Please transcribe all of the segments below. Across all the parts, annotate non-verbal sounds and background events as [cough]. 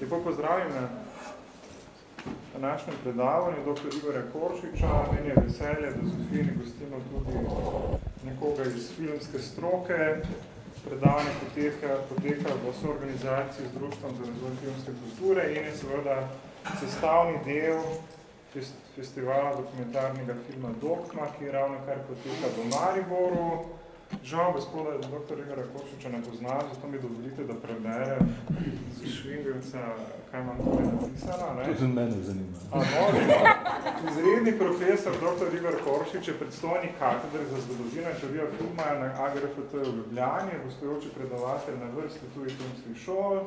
Lepo pozdravim na današnjem predavanju dr. Igorja Koršiča. Meni je veselje, da Sofijini gostimo tudi nekoga iz filmske stroke. Predavanje poteka, poteka v soorganizaciji z Društvom za razvoj filmske kulture in je seveda sestavni del festivala dokumentarnega filma Dokma, ki je ravno kar poteka v Mariboru. Žal gospoda dr. Igora Košiča ne pozna, zato mi dovolite, da preberem z Švingovca, kaj imam tukaj napisano. Ne? To mene zanima. A, no, [laughs] izredni profesor dr. Igor Koršič je predstojnik katedre za zgodovino in teorijo filma na AGRFT v Ljubljani, gostujoči predavatelj na vrsti tujih filmskih šol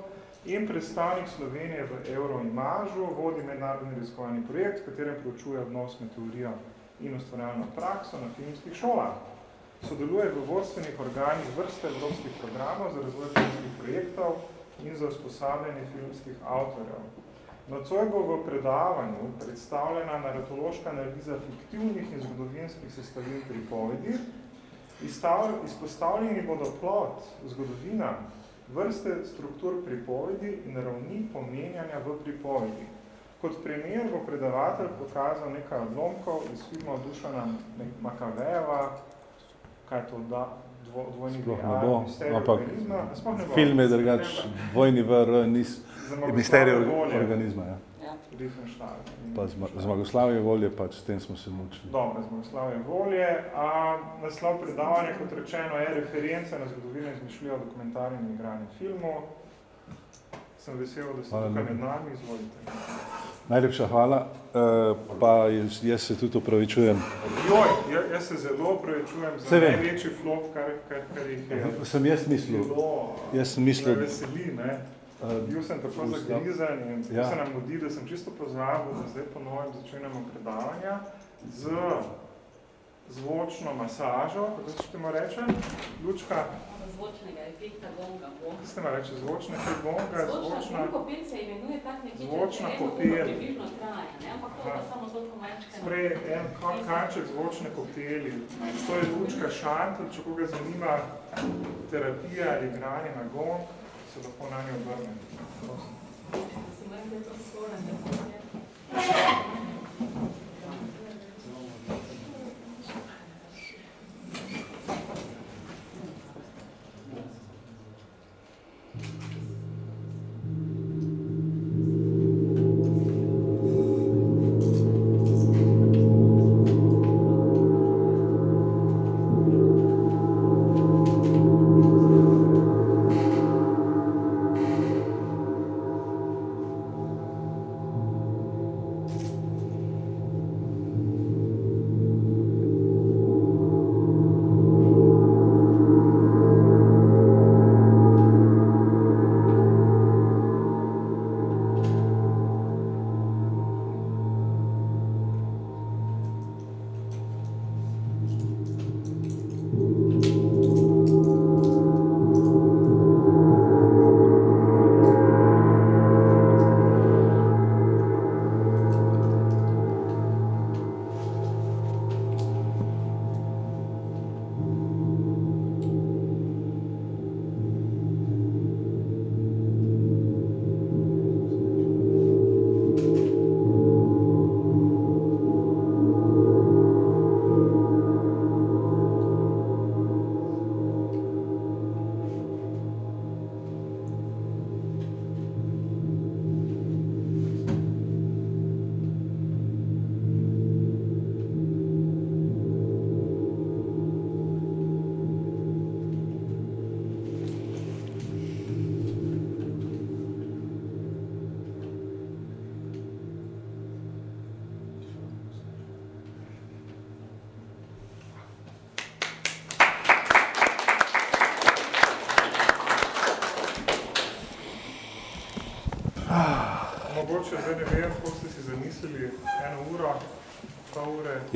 in predstavnik Slovenije v Euroimažu, vodi mednarodni raziskovalni projekt, v katerem preučuje odnos med teorijo in ustvarjalno prakso na filmskih šolah. Sodeluje v vodstvenih organih vrste evropskih programov za razvoj filmskih projektov in za usposabljanje filmskih avtorjev. Nocoj bo v predavanju predstavljena naratološka analiza fiktivnih in zgodovinskih sestavin pripovedi. Izpostavljeni bodo plot, zgodovina, vrste struktur pripovedi in ravni pomenjanja v pripovedi. Kot primer bo predavatelj pokazal nekaj odlomkov iz filmov Dušana Makavejeva, kaj to da, dvo, dvojni Sploh ne bo, ampak film je drugač dvojni VR, nis, misterij organizma. Ja. Ja. Pa zmagoslavje volje, pač s tem smo se mučili. Dobro, zmagoslavje volje. A, naslov predavanja, kot rečeno, je referenca na zgodovino izmišljivo dokumentarnim in igranjem filmov. Sem vesel, da ste tukaj med nami, izvolite. Najlepša hvala, uh, pa jaz, jaz se tudi upravičujem. Joj, jaz se zelo upravičujem za največji flop, kar, kar, kar jih je. Sem jaz mislil. Bilo, jaz sem mislil. veseli, ne. Uh, Bil sem tako zagrizen in ja. se nam mudi, da sem čisto pozabil, da zdaj ponovim začenjamo predavanja z zvočno masažo, kako se temu reče, Lučka? Zvočnega efekta gonga. Kako se temu reče, zvočna efekt gonga? Zvočna kopel se imenuje tak nekaj, zvočna kopel. približno traja, ne? ampak to pa samo toliko manjčka. Sprej en kanček zvočne kopeli. To je Lučka Šantl, če koga zanima terapija ali igranje na gong, se lahko na njo obrne. Si moram, da je to skoraj nekaj. Mogoče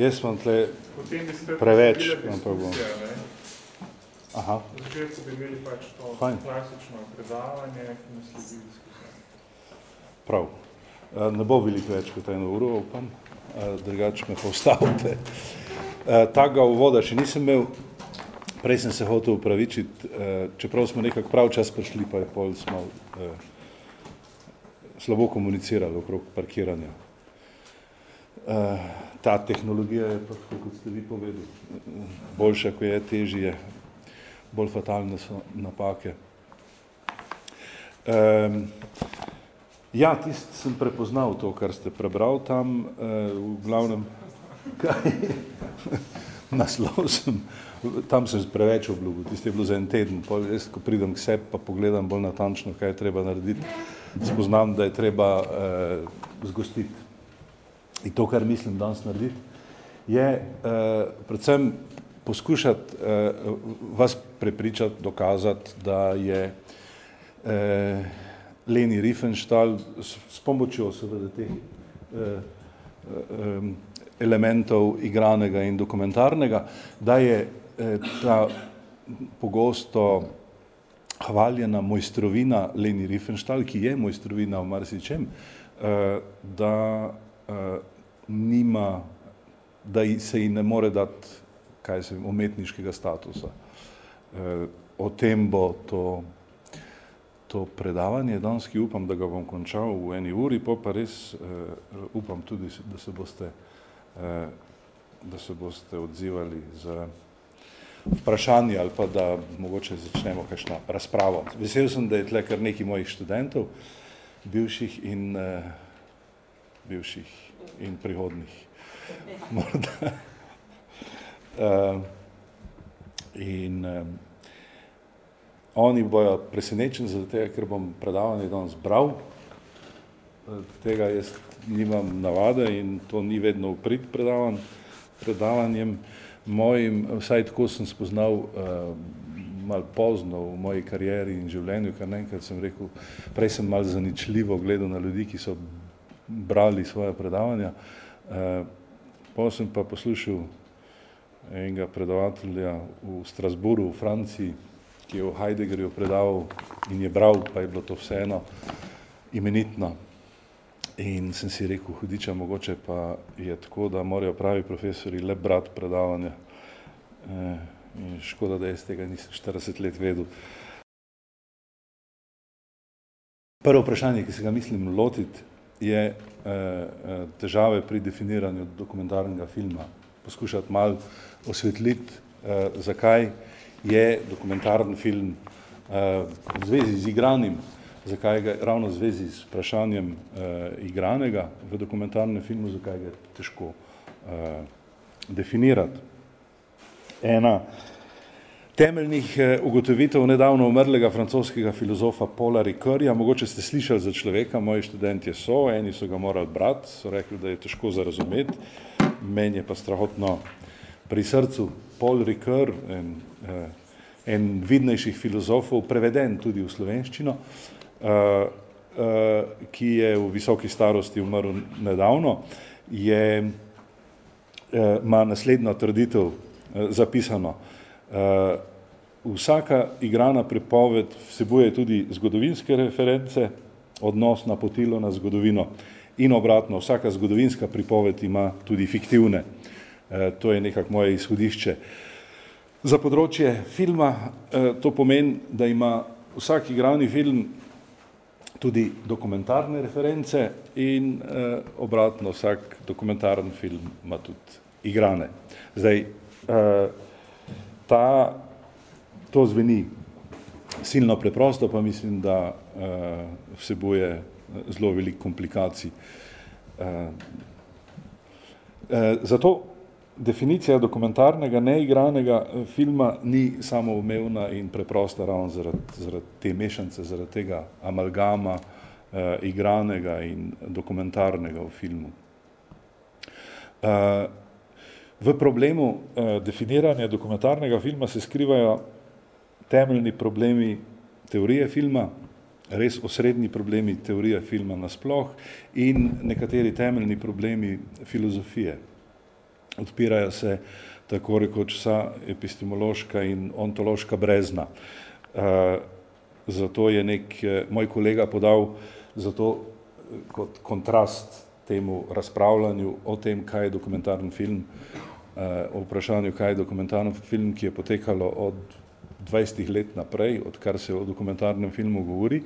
Jaz imam tle preveč, ampak bom. Aha. Na začetku bi imeli pač to Fajn. klasično predavanje, ki nas sledi diskusija. Prav. Eh, Ne bo veliko več kot eno uro, upam, Eh, drugače me pa ustavite. Eh, Takega uvoda še nisem imel, prej sem se hotel upravičiti, čeprav smo nekako prav čas prišli, pa je pol smo slabo komunicirali okrog parkiranja. Ta tehnologija je, pa, kot ste vi povedali, boljša, ko je, težje je, bolj fatalne so napake. Um, ja, tist sem prepoznal to, kar ste prebral tam, uh, v glavnem, [laughs] kaj, naslov sem, tam sem preveč obljubil, tisti je bilo za en teden, pol jaz, ko pridem k sebi, pa pogledam bolj natančno, kaj je treba narediti, spoznam, da je treba uh, zgostiti in to, kar mislim danes narediti, je uh, predvsem poskušati uh, vas prepričati, dokazati, da je uh, Leni Riefenstahl s, s pomočjo seveda teh uh, um, elementov igranega in dokumentarnega, da je uh, ta pogosto hvaljena mojstrovina Leni Riefenstahl, ki je mojstrovina v marsičem, uh, da uh, nima, da se ji ne more dati kaj se umetniškega statusa. E, o tem bo to, to predavanje danes, ki upam, da ga bom končal v eni uri, pa pa res e, upam tudi, da se boste, e, da se boste odzivali z vprašanje ali pa da mogoče začnemo kakšno razpravo. Vesel sem, da je tle kar nekaj mojih študentov, bivših in uh, bivših in prihodnih. [laughs] Morda. Uh, in um, oni bojo presenečeni zaradi tega, ker bom predavanje danes bral. Tega jaz nimam navade in to ni vedno uprit predavan, predavanjem mojim, vsaj tako sem spoznal uh, malo pozno v moji karieri in življenju, ker enkrat sem rekel, prej sem malo zaničljivo gledal na ljudi, ki so brali svoje predavanja. Eh, potem sem pa poslušal enega predavatelja v Strasburu, v Franciji, ki je v Heideggerju predaval in je bral, pa je bilo to vseeno imenitno. In sem si rekel, hudiča, mogoče pa je tako, da morajo pravi profesori le brati predavanja. E, in škoda, da jaz tega nisem 40 let vedel. Prvo vprašanje, ki se ga mislim lotiti, je eh, eh, težave pri definiranju dokumentarnega filma. Poskušati malo osvetliti, eh, zakaj je dokumentarni film v zvezi z igranim, zakaj ga ravno v zvezi s vprašanjem igranega v dokumentarnem filmu, zakaj ga je težko definirati. Ena temeljnih eh, ugotovitev nedavno umrlega francoskega filozofa Paula Ricoeurja. Mogoče ste slišali za človeka, moji študentje so, eni so ga morali brati, so rekli, da je težko za razumeti, meni je pa strahotno pri srcu. Paul Ricoeur, en, eh, en vidnejših filozofov, preveden tudi v slovenščino, eh, ki je v visoki starosti umrl nedavno, je, ima naslednjo trditev zapisano, vsaka igrana pripoved vsebuje tudi zgodovinske reference, odnos na potilo na zgodovino in obratno, vsaka zgodovinska pripoved ima tudi fiktivne. Uh, to je nekako moje izhodišče. Za področje filma uh, to pomeni, da ima vsak igrani film tudi dokumentarne reference in obratno, vsak dokumentarni film ima tudi igrane. Zdaj, ta, to zveni silno preprosto, pa mislim, da uh, vsebuje zelo veliko komplikacij. Uh, uh, zato definicija dokumentarnega, neigranega filma ni samoumevna in preprosta ravno zaradi, zaradi te mešance, zaradi tega amalgama uh, igranega in dokumentarnega v filmu. Uh, V problemu eh, definiranja dokumentarnega filma se skrivajo temeljni problemi teorije filma, res osrednji problemi teorije filma nasploh in nekateri temeljni problemi filozofije. Odpirajo se tako rekoč vsa epistemološka in ontološka brezna. Eh, zato je nek eh, moj kolega podal zato eh, kot kontrast temu razpravljanju o tem, kaj je dokumentarni film, o vprašanju, kaj je dokumentarni film, ki je potekalo od 20 let naprej, odkar se o dokumentarnem filmu govori,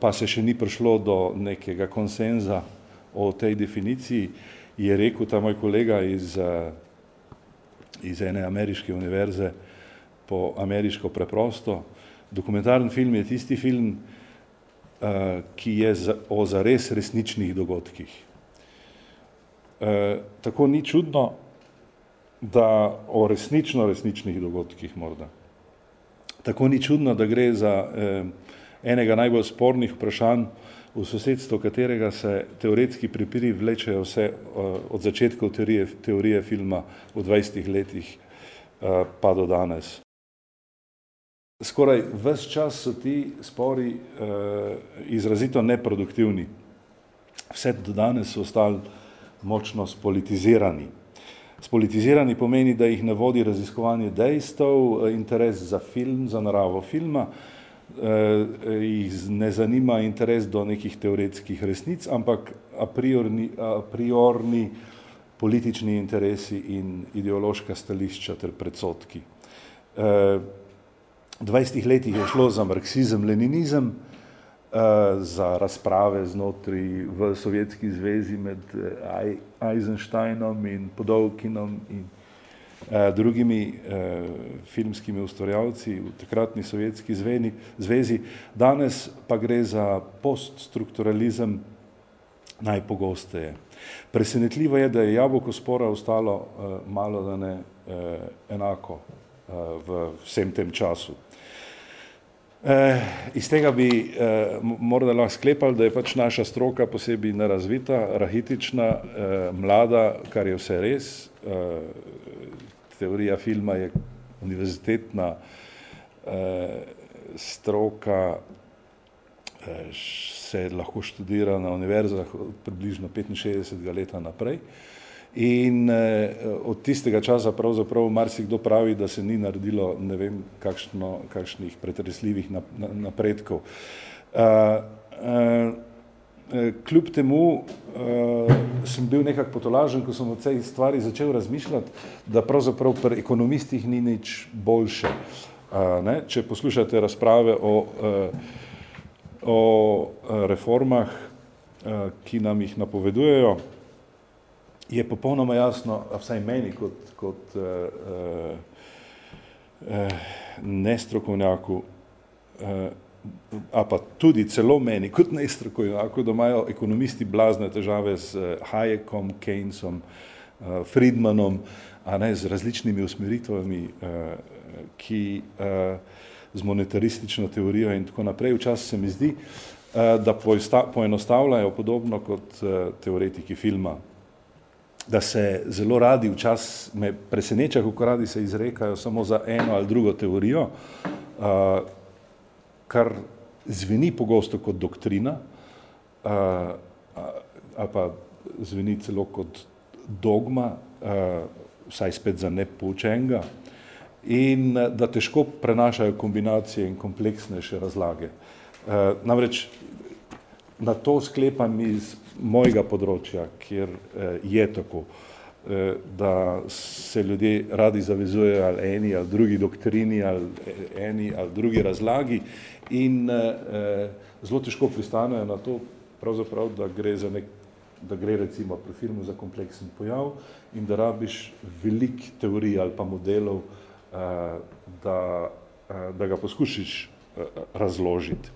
pa se še ni prišlo do nekega konsenza o tej definiciji, je rekel ta moj kolega iz, iz ene ameriške univerze po ameriško preprosto, dokumentarni film je tisti film, ki je o zares resničnih dogodkih. Tako ni čudno, da o resnično resničnih dogodkih morda. Tako ni čudno, da gre za eh, enega najbolj spornih vprašanj, v sosedstvu katerega se teoretski pripiri vlečejo vse od začetkov teorije, teorije filma v 20 letih pa do danes. Skoraj ves čas so ti spori izrazito neproduktivni. Vse do danes so ostali močno spolitizirani. Spolitizirani pomeni, da jih ne vodi raziskovanje dejstev, interes za film, za naravo filma, eh, jih ne zanima interes do nekih teoretskih resnic, ampak a priorni, a priorni politični interesi in ideološka stališča ter predsotki. Eh, v 20 letih je šlo za marksizem, leninizem, eh, za razprave znotraj v Sovjetski zvezi med Eisensteinom in Podolkinom in Eh, drugimi eh, filmskimi ustvarjalci v takratni sovjetski zveni, zvezi. Danes pa gre za poststrukturalizem najpogosteje. Presenetljivo je, da je jabolko spora ostalo eh, malo da ne eh, enako eh, v vsem tem času. Eh, iz tega bi eh, morda lahko sklepali, da je pač naša stroka posebej nerazvita, rahitična, eh, mlada, kar je vse res, eh, teorija filma je univerzitetna eh, stroka, eh, se lahko študira na univerzah od približno 65 leta naprej. In eh, od tistega časa pravzaprav marsikdo pravi, da se ni naredilo ne vem kakšno, kakšnih pretresljivih napredkov. Uh, uh, kljub temu uh, sem bil nekako potolažen, ko sem o tej stvari začel razmišljati, da pravzaprav pri ekonomistih ni nič boljše. Uh, ne? Če poslušate razprave o, uh, o reformah, uh, ki nam jih napovedujejo, je popolnoma jasno, vsaj meni kot, kot uh, uh, nestrokovnjaku, uh, a pa tudi celo meni, kot najstrokovnjako, da imajo ekonomisti blazne težave z Hayekom, Keynesom, eh, Friedmanom, a ne z različnimi usmeritvami, eh, ki z monetaristično teorijo in tako naprej. Včasih se mi zdi, da poenostavljajo podobno kot teoretiki filma, da se zelo radi, včasih me preseneča, kako radi se izrekajo samo za eno ali drugo teorijo, kar zveni pogosto kot doktrina, ali pa zveni celo kot dogma, vsaj spet za nepoučenega, in da težko prenašajo kombinacije in kompleksnejše razlage. Namreč na to sklepam iz mojega področja, kjer je tako. Eh, da se ljudje radi zavezujejo ali eni ali drugi doktrini ali eni ali drugi razlagi in eh, zelo težko pristanejo na to, pravzaprav, da gre za nek, da gre recimo pri filmu za kompleksen pojav in da rabiš velik teorij ali pa modelov, eh, da, da ga poskušiš razložiti.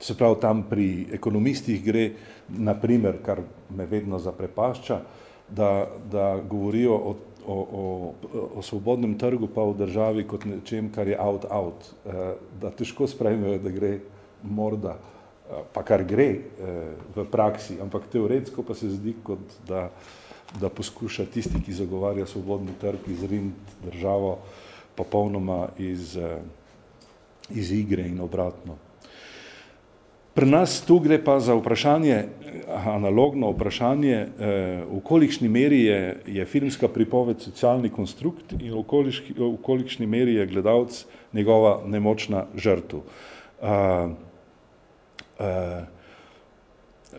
Se pravi, tam pri ekonomistih gre, naprimer, kar me vedno zaprepašča, da, da govorijo o, o, o, o svobodnem trgu pa v državi kot nečem, kar je out-out, eh, da težko sprejmejo, da gre morda, eh, pa kar gre eh, v praksi, ampak teoretsko pa se zdi, kot da, da poskuša tisti, ki zagovarja svobodni trg, izriniti državo popolnoma iz, iz igre in obratno. Pri nas tu gre pa za vprašanje, analogno vprašanje, eh, v kolikšni meri je, je filmska pripoved socialni konstrukt in v, koliški, v kolikšni meri je gledalec njegova nemočna žrtv. Uh, uh,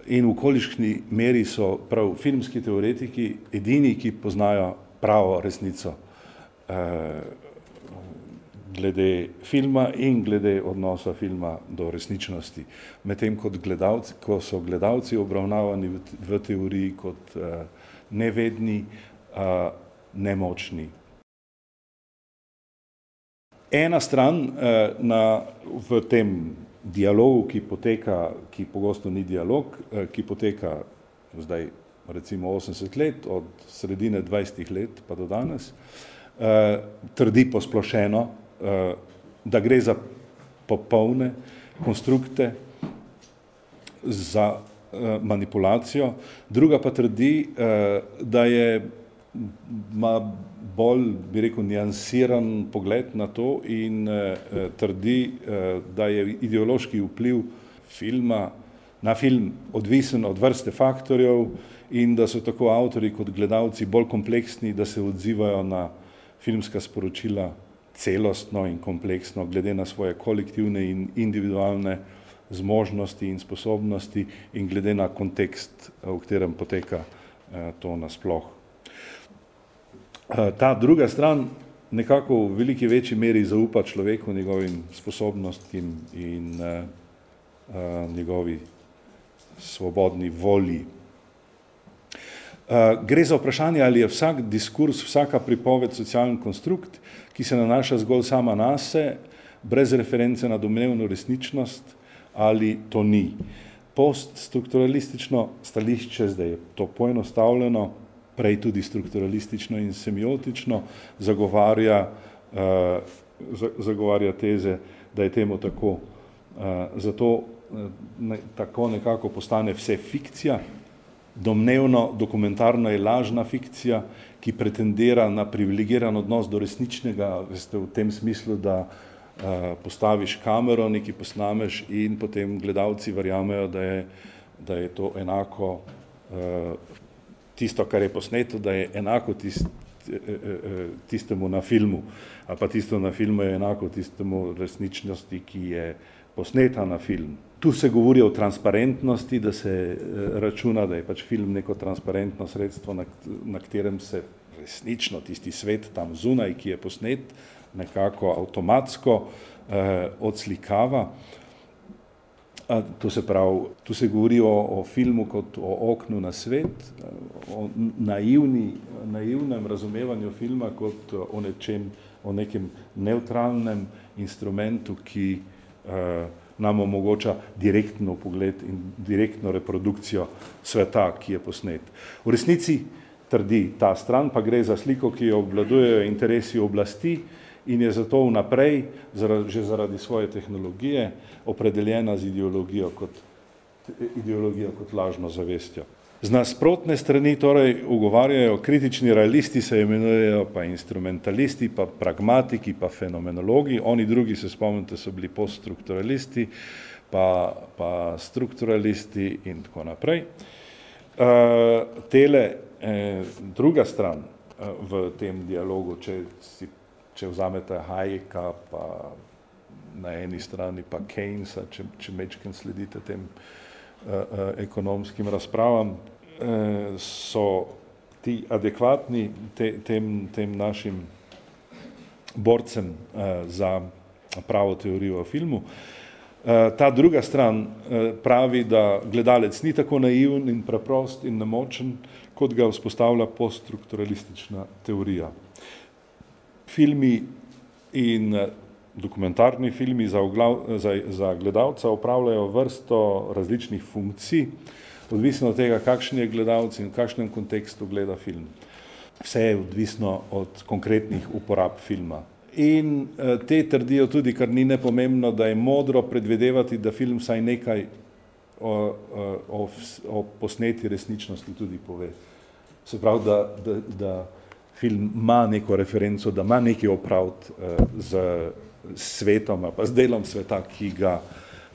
in v kolikšni meri so prav filmski teoretiki edini, ki poznajo pravo resnico. Uh, glede filma in glede odnosa filma do resničnosti. Medtem kot gledalci, ko so gledalci obravnavani v, v teoriji kot uh, nevedni, uh, nemočni. Ena stran uh, na, v tem dialogu, ki poteka, ki pogosto ni dialog, uh, ki poteka zdaj recimo 80 let, od sredine 20 let pa do danes, uh, trdi posplošeno, da gre za popolne konstrukte, za uh, manipulacijo, druga pa trdi, uh, da je ima bolj, bi rekel, nijansiran pogled na to in uh, trdi, da je ideološki vpliv filma na film odvisen od vrste faktorjev in da so tako avtori kot gledalci bolj kompleksni, da se odzivajo na filmska sporočila celostno in kompleksno, glede na svoje kolektivne in individualne zmožnosti in sposobnosti in glede na kontekst, v katerem poteka eh, to nasploh. Eh, ta druga stran nekako v veliki večji meri zaupa človeku njegovim sposobnostim in uh, njegovi svobodni volji. Gre za vprašanje, ali je vsak diskurs, vsaka pripoved socialen konstrukt, ki se nanaša zgolj sama na se, brez reference na domnevno resničnost, ali to ni. Poststrukturalistično stališče, zdaj je to poenostavljeno, prej tudi strukturalistično in semiotično, zagovarja, uh, zagovarja teze, da je temu tako. Uh, zato uh, ne, tako nekako postane vse fikcija, domnevno dokumentarno je lažna fikcija, ki pretendira na privilegiran odnos do resničnega, veste, v tem smislu, da uh, postaviš kamero, nekaj posnameš in potem gledalci verjamejo, da je, da je to enako uh, tisto, kar je posneto, da je enako tist, tistemu na filmu, ali pa tisto na filmu je enako tistemu resničnosti, ki je posneta na film. Tu se govori o transparentnosti, da se eh, računa, da je pač film neko transparentno sredstvo, na, na katerem se resnično tisti svet tam zunaj, ki je posnet, nekako avtomatsko eh, odslikava. A, tu se pravi, tu se govori o, o filmu kot o oknu na svet, o naivni, naivnem razumevanju filma kot o nečem, o nekem neutralnem instrumentu, ki eh, nam omogoča direktno pogled in direktno reprodukcijo sveta, ki je posnet. V resnici trdi ta stran, pa gre za sliko, ki jo obvladujejo interesi oblasti in je zato vnaprej, že zaradi svoje tehnologije, opredeljena z ideologijo kot, ideologijo kot lažno zavestjo. Z nasprotne strani torej ugovarjajo kritični realisti, se imenujejo pa instrumentalisti, pa pragmatiki, pa fenomenologi, oni drugi se spomnite so bili poststrukturalisti, pa, pa strukturalisti in tako naprej. Uh, tele, eh, druga stran eh, v tem dialogu, če, si, če vzamete Hayeka, pa na eni strani pa Keynesa, če, če mečken sledite tem eh, ekonomskim razpravam, eh, so ti adekvatni te, tem, tem našim borcem za pravo teorijo o filmu. Ta druga stran pravi, da gledalec ni tako naiven in preprost in nemočen, kot ga vzpostavlja poststrukturalistična teorija. Filmi in dokumentarni filmi za, oglav, za, za gledalca upravljajo vrsto različnih funkcij, odvisno od tega, kakšen je gledalec in v kakšnem kontekstu gleda film. Vse je odvisno od konkretnih uporab filma. In eh, te trdijo tudi, kar ni nepomembno, da je modro predvidevati, da film vsaj nekaj o, o, o posneti resničnosti tudi pove. Se pravi, da, da, da film ima neko referenco, da ima nekaj opraviti uh, z svetom, pa z delom sveta, ki ga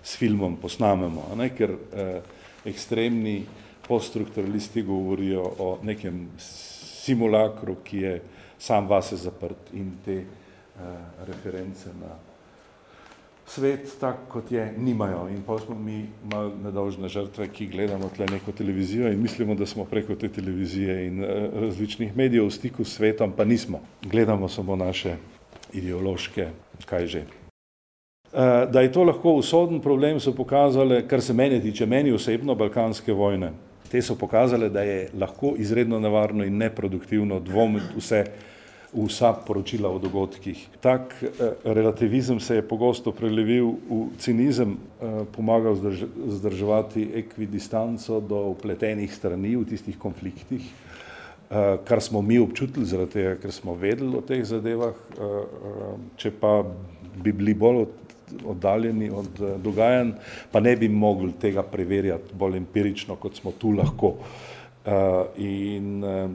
s filmom posnamemo. Ne? Ker eh, ekstremni poststrukturalisti govorijo o nekem simulakru, ki je sam vase zaprt in te eh, reference na svet, tak kot je, nimajo. In pa smo mi malo nedolžne žrtve, ki gledamo tle neko televizijo in mislimo, da smo preko te televizije in eh, različnih medijev v stiku s svetom, pa nismo. Gledamo samo naše ideološke kaj že. Uh, da je to lahko usoden problem, so pokazale, kar se meni tiče, meni osebno, balkanske vojne. Te so pokazale, da je lahko izredno nevarno in neproduktivno dvomiti vse vsa poročila o dogodkih. Tak eh, relativizem se je pogosto prelevil v cinizem, eh, pomagal zdrž zdrževati ekvidistanco do upletenih strani v tistih konfliktih, eh, kar smo mi občutili zaradi tega, ker smo vedeli o teh zadevah, eh, eh, če pa bi bili bolj oddaljeni od eh, dogajanj, pa ne bi mogli tega preverjati bolj empirično, kot smo tu lahko. Eh, in, eh,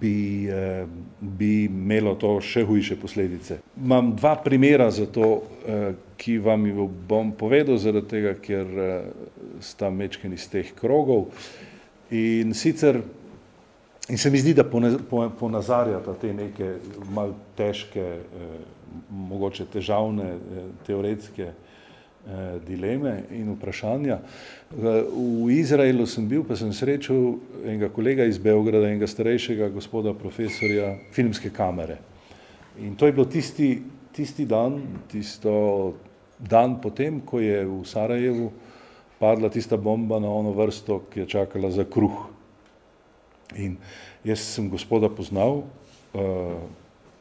bi, eh, bi imelo to še hujše posledice. Imam dva primera za to, eh, ki vam jih bom povedal, zaradi tega, ker eh, sta mečken iz teh krogov. In sicer, in se mi zdi, da ponazarjata te neke mal težke, mogoče težavne, teoretske Eh, dileme in vprašanja. V Izraelu sem bil, pa sem srečal enega kolega iz Beograda, enega starejšega gospoda profesorja filmske kamere. In to je bilo tisti, tisti dan, tisto dan potem, ko je v Sarajevu padla tista bomba na ono vrsto, ki je čakala za kruh. In jaz sem gospoda poznal, uh,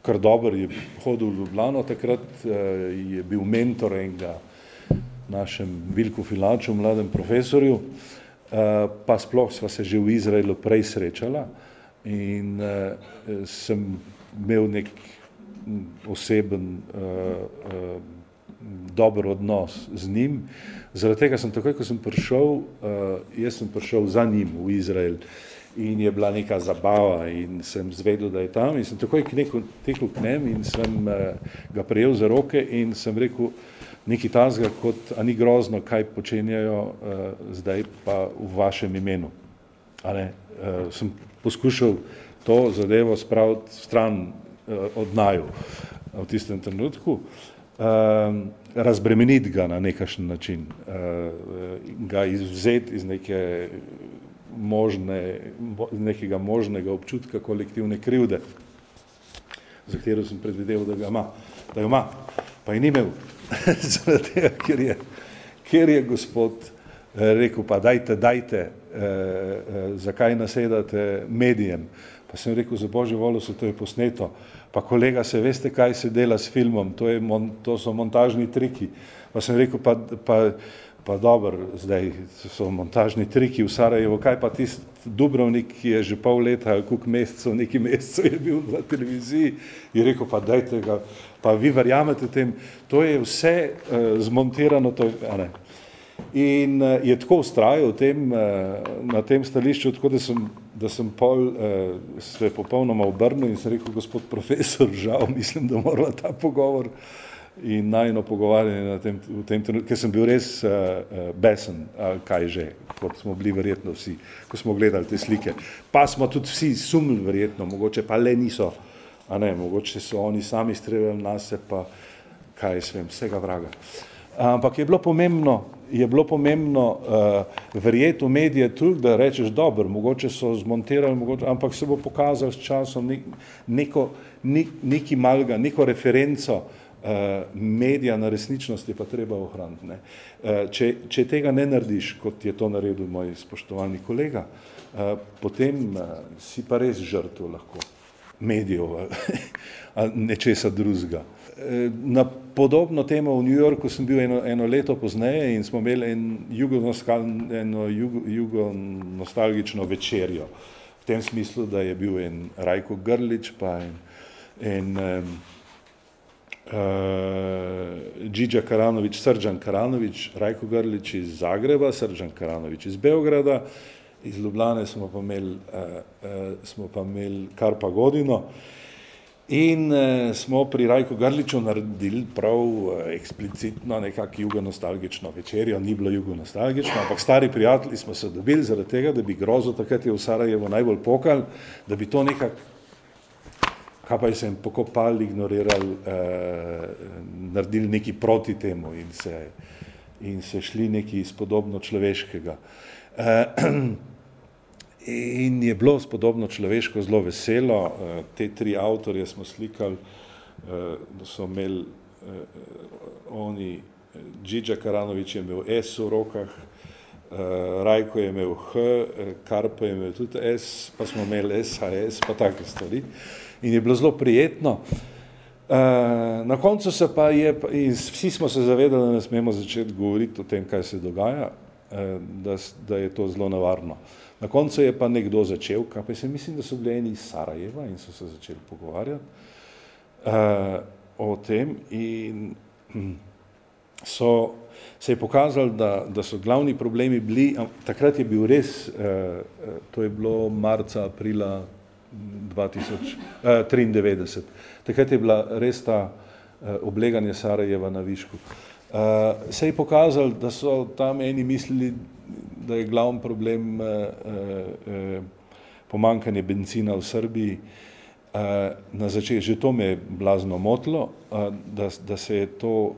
kar dober je hodil v Ljubljano takrat, uh, je bil mentor enega našem Vilku Filaču, mladem profesorju, eh, pa sploh sva se že v Izraelu prej srečala in eh, sem imel nek oseben eh, dober odnos z njim. Zaradi tega sem takoj, ko sem prišel, jaz sem prišel za njim v Izrael in je bila neka zabava in sem zvedel, da je tam in sem takoj tekel k njem in sem ga prejel za roke in sem rekel, nekaj tazga, kot a ni grozno, kaj počenjajo uh, zdaj pa v vašem imenu. Uh, sem poskušal to zadevo spraviti stran uh, od naju v tistem trenutku, uh, razbremeniti ga na nekašen način, uh, ga izvzeti iz neke možne, nekega možnega občutka kolektivne krivde, za katero sem predvideval, da ga ima, da jo ima, pa je ni imel. [laughs] zaradi tega, ker je, ker je gospod eh, rekel, pa dajte, dajte, eh, eh, zakaj nasedate medijem. Pa sem rekel, za božjo voljo se to je posneto. Pa kolega, se veste, kaj se dela s filmom, to, je, to so montažni triki. Pa sem rekel, pa, pa pa dobro, zdaj so montažni triki v Sarajevo, kaj pa tisti Dubrovnik, ki je že pol leta koliko mesecev, neki mesecev je bil na televiziji, je rekel, pa dajte ga, pa vi verjamete tem, to je vse uh, zmontirano, to, a ne. In uh, je tako ustrajal tem, uh, na tem stališču, tako da sem, da sem pol uh, se popolnoma obrnil in sem rekel, gospod profesor, žal, mislim, da mora ta pogovor uh, in najno pogovarjanje na tem, v tem trenutku, ker sem bil res uh, besen, uh, kaj že, kot smo bili verjetno vsi, ko smo gledali te slike. Pa smo tudi vsi sumili verjetno, mogoče pa le niso, a ne, mogoče so oni sami streljali na se, pa kaj jaz vem, vsega vraga. Ampak je bilo pomembno, je bilo pomembno uh, verjeti v medije tudi, da rečeš, dobro, mogoče so zmontirali, mogoče, ampak se bo pokazal s časom nek, neko, nek, neki malga, neko referenco, Eh, medija na resničnost je pa treba ohraniti. Ne. Eh, če, če tega ne narediš, kot je to naredil moj spoštovani kolega, eh, potem si pa res žrtvo lahko medijev [laughs] ali nečesa drugega. Na podobno temo v New Yorku sem bil eno, eno leto pozneje in smo imeli en jugo, eno jugo, jugo nostalgično večerjo. V tem smislu, da je bil en Rajko Grlič pa en, en uh, Điđa Karanović, Srđan Karanović, Rajko Grlić iz Zagreba, Srđan Karanović iz Beograda, iz Ljubljane smo pa imeli, uh, uh, smo pa imeli kar pa godino in uh, smo pri Rajko Grliču naredili prav uh, eksplicitno nekak jugonostalgično večerjo, ni bilo jugonostalgično, ampak stari prijatelji smo se dobili zaradi tega, da bi grozo takrat je v Sarajevo najbolj pokal, da bi to nekak kaj pa sem pokopal, ignoriral, eh, naredili neki proti temu in se, in se šli neki spodobno človeškega. Eh, [clears throat] in je bilo spodobno človeško zelo veselo, eh, te tri avtorje smo slikali da so imeli oni, Džidža Karanovič je imel S v rokah, Rajko je imel H, Karpo je imel tudi S, pa smo imeli SHS, pa take stvari. In je bilo zelo prijetno. Na koncu se pa je, vsi smo se zavedali, da ne smemo začeti govoriti o tem, kaj se dogaja, da, da je to zelo nevarno. Na koncu je pa nekdo začel, kaj pa se mislim, da so bili eni iz Sarajeva in so se začeli pogovarjati uh, o tem in hm, so, se je pokazalo, da, da so glavni problemi bili, takrat je bil res, uh, to je bilo marca, aprila 2093, uh, takrat je bila res ta uh, obleganje Sarajeva na Višku. Uh, se je pokazalo, da so tam eni mislili, da je glavni problem pomankanje benzina v Srbiji. Na začetku, že to me je blazno motilo, da, da se je to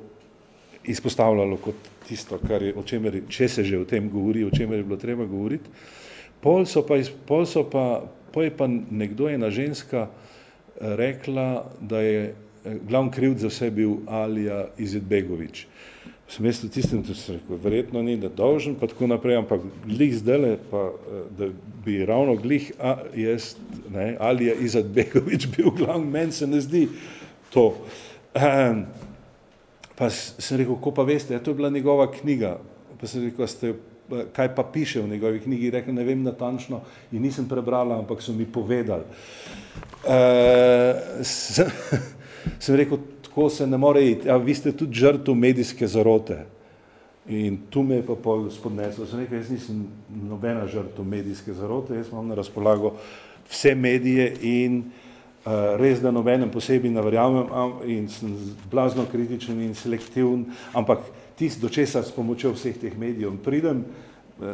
izpostavljalo kot tisto, kar je, o čemer, če se že o tem govori, o čemer je bilo treba govoriti. Pol so pa, pol so pa, pol je pa nekdo, ena ženska, rekla, da je glavni kriv za vse bil Alija Izetbegovič v tistem tudi rekel, verjetno ni, da dolžen, pa tako naprej, ampak glih zdaj, pa eh, da bi ravno glih, a jaz, ne, ali je Izad Begovič bil glavn, meni se ne zdi to. Um, pa sem rekel, ko pa veste, ja, to je bila njegova knjiga, pa sem rekel, ste, kaj pa piše v njegovi knjigi, rekel, ne vem natančno in nisem prebrala, ampak so mi povedali. Uh, sem, [laughs] sem rekel, tako se ne more iti, a vi ste tudi žrtv medijske zarote. In tu me je pa pol spodneslo, sem rekel, jaz nisem nobena žrtv medijske zarote, jaz imam na razpolago vse medije in uh, res, da nobenem posebej naverjamem in sem blazno kritičen in selektivn, ampak tisto, do česa s pomočjo vseh teh medijev pridem,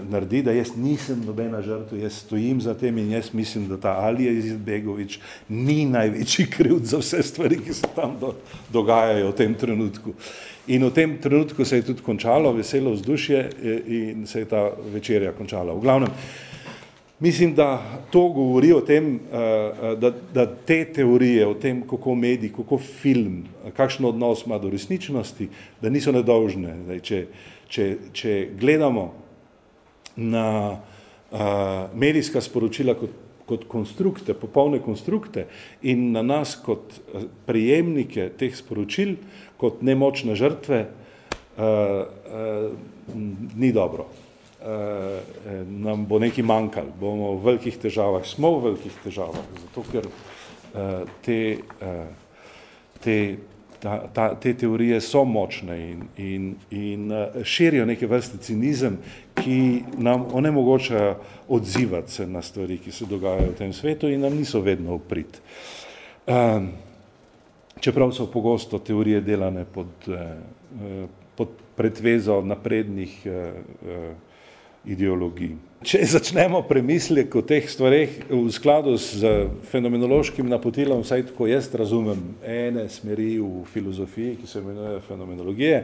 naredi, da jaz nisem nobena žrtva, jaz stojim za tem in jaz mislim, da ta Alija Izbegovič ni največji kriv za vse stvari, ki se tam do, dogajajo v tem trenutku. In v tem trenutku se je tudi končalo veselo vzdušje e, in se je ta večerja končala. V glavnem, mislim, da to govori o tem, e, e, da, da te teorije o tem, kako medij, kako film, kakšen odnos ima do resničnosti, da niso nedolžne. Zdaj, če, če, če gledamo na uh, medijska sporočila kot, kot konstrukte, popolne konstrukte in na nas kot prijemnike teh sporočil, kot nemočne žrtve, uh, uh, ni dobro. Uh, nam bo nekaj manjkalo, bomo v velikih težavah, smo v velikih težavah, zato ker uh, te, uh, te ta, ta, te teorije so močne in, in, in uh, širijo neke vrste cinizem, ki nam onemogočajo odzivati se na stvari, ki se dogajajo v tem svetu in nam niso vedno uprit. Um, čeprav so pogosto teorije delane pod, uh, pod pretvezo naprednih ideologij. Če začnemo premislek o teh stvareh v skladu z fenomenološkim napotilom, vsaj tako jaz razumem ene smeri v filozofiji, ki se imenuje fenomenologije,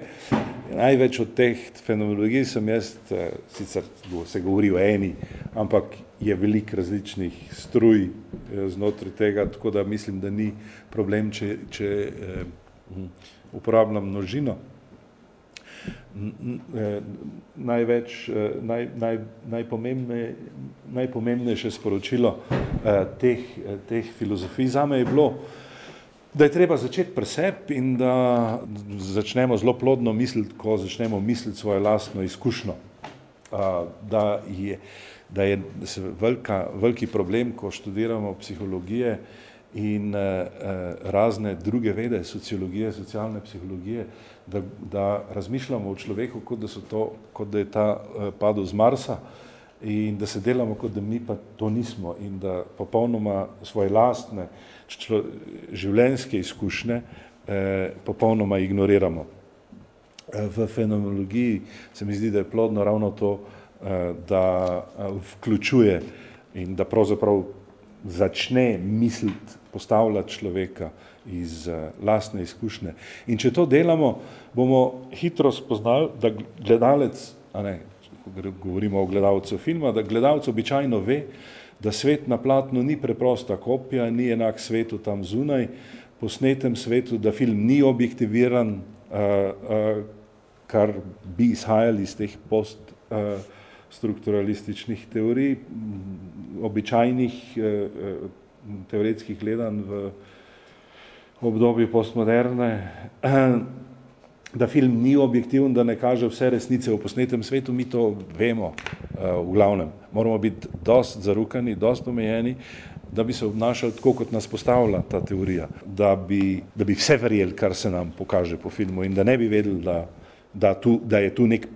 največ od teh fenomenologij sem jaz, eh, sicer se govori o eni, ampak je velik različnih struj eh, znotraj tega, tako da mislim, da ni problem, če, če eh, uporabljam množino. Eh, največ, eh, naj, naj, najpomembne, najpomembnejše sporočilo eh, teh, teh filozofij zame je bilo, da je treba začeti pri sebi in da začnemo zelo plodno misliti, ko začnemo misliti svojo lastno izkušnjo. Da je, da je velika, veliki problem, ko študiramo psihologije in razne druge vede, sociologije, socialne psihologije, da, da razmišljamo o človeku, kot da, to, kot da je ta uh, padel z Marsa in da se delamo, kot da mi pa to nismo in da popolnoma svoje lastne člo, življenjske izkušnje eh, popolnoma ignoriramo. Eh, v fenomenologiji se mi zdi, da je plodno ravno to, eh, da eh, vključuje in da pravzaprav začne misliti, postavljati človeka iz uh, lastne izkušnje. In če to delamo, bomo hitro spoznali, da gledalec, ne, govorimo o gledalcu filma, da gledalec običajno ve, da svet na platnu ni preprosta kopija, ni enak svetu tam zunaj, posnetem svetu, da film ni objektiviran, uh, uh, kar bi izhajali iz teh post uh, strukturalističnih teorij, običajnih uh, teoretskih gledanj v obdobju postmoderne, [clears throat] da film ni objektiven, da ne kaže vse resnice v posnetem svetu, mi to vemo v glavnem. Moramo biti dost zarukani, dost omejeni, da bi se obnašali tako, kot nas postavlja ta teorija, da bi, da bi vse verjeli, kar se nam pokaže po filmu in da ne bi vedeli, da, da, tu, da je tu nek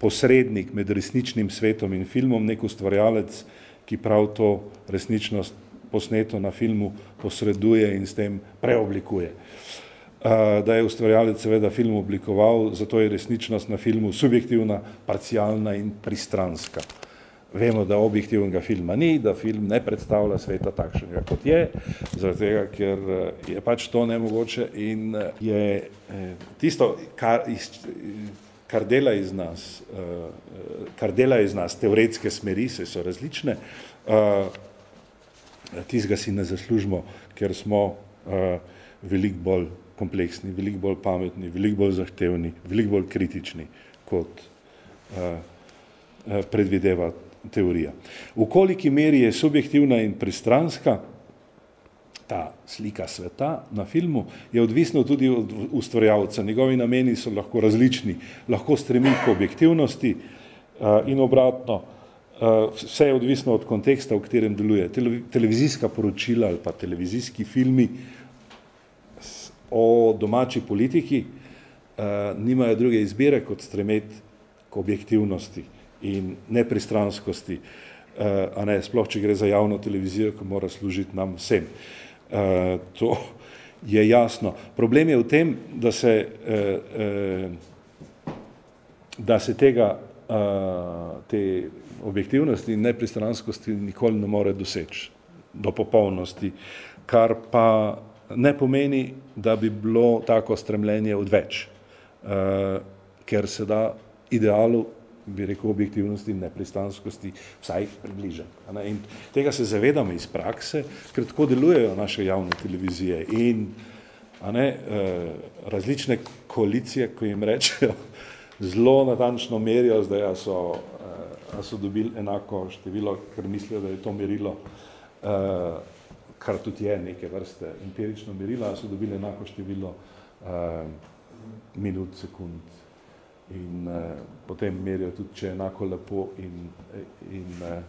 posrednik med resničnim svetom in filmom, nek ustvarjalec, ki prav to resničnost posneto na filmu posreduje in s tem preoblikuje. Da je ustvarjalec seveda film oblikoval, zato je resničnost na filmu subjektivna, parcialna in pristranska. Vemo, da objektivnega filma ni, da film ne predstavlja sveta takšnega, kot je, zaradi tega, ker je pač to nemogoče in je tisto, kar, iz, kar dela iz nas, kar dela iz nas teoretske smeri, se so različne, tistega si ne zaslužimo, ker smo veliko bolj kompleksni, veliko bolj pametni, veliko bolj zahtevni, veliko bolj kritični, kot predvideva teorija. V koliki meri je subjektivna in pristranska ta slika sveta na filmu, je odvisno tudi od ustvarjalca. Njegovi nameni so lahko različni, lahko stremi k objektivnosti in obratno. Vse je odvisno od konteksta, v katerem deluje. Televizijska poročila ali pa televizijski filmi o domači politiki nimajo druge izbire kot stremeti k objektivnosti in nepristranskosti, a ne, sploh, če gre za javno televizijo, ki mora služiti nam vsem. To je jasno. Problem je v tem, da se, da se tega, te objektivnosti in nepristranskosti nikoli ne more doseči do popolnosti, kar pa ne pomeni, da bi bilo tako stremljenje odveč, ker se da idealu bi rekel, objektivnosti in nepristranskosti vsaj približen. In tega se zavedamo iz prakse, ker tako delujejo naše javne televizije in ne, različne koalicije, ko jim rečejo, zelo natančno merijo, zdaj a so, a so dobili enako število, ker mislijo, da je to merilo, kar tudi je neke vrste empirično merilo, a so dobili enako število minut, sekund, in eh, potem merijo tudi, če enako lepo in, in eh,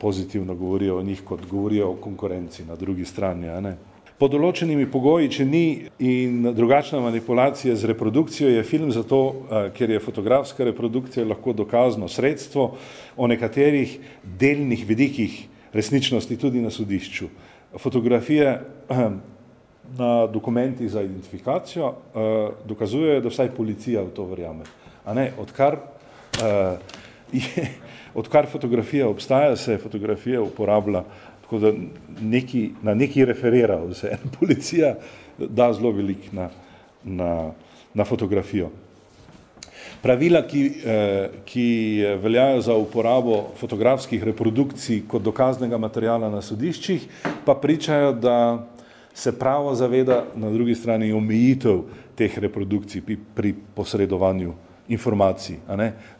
pozitivno govorijo o njih, kot govorijo o konkurenci na drugi strani. A ne? Po določenimi pogoji, če ni in drugačna manipulacija z reprodukcijo, je film zato, eh, ker je fotografska reprodukcija lahko dokazno sredstvo o nekaterih delnih vidikih resničnosti tudi na sodišču. Fotografije eh, [clears throat] na dokumentih za identifikacijo eh, dokazujejo, da vsaj policija v to verjame. A ne, odkar, uh, [laughs] je, odkar fotografija obstaja, se fotografija uporablja tako, da neki, na neki referira vse. Policija da zelo velik na, na, na fotografijo. Pravila, ki, eh, ki veljajo za uporabo fotografskih reprodukcij kot dokaznega materijala na sodiščih, pa pričajo, da se pravo zaveda na drugi strani omejitev teh reprodukcij pri, pri posredovanju informacij.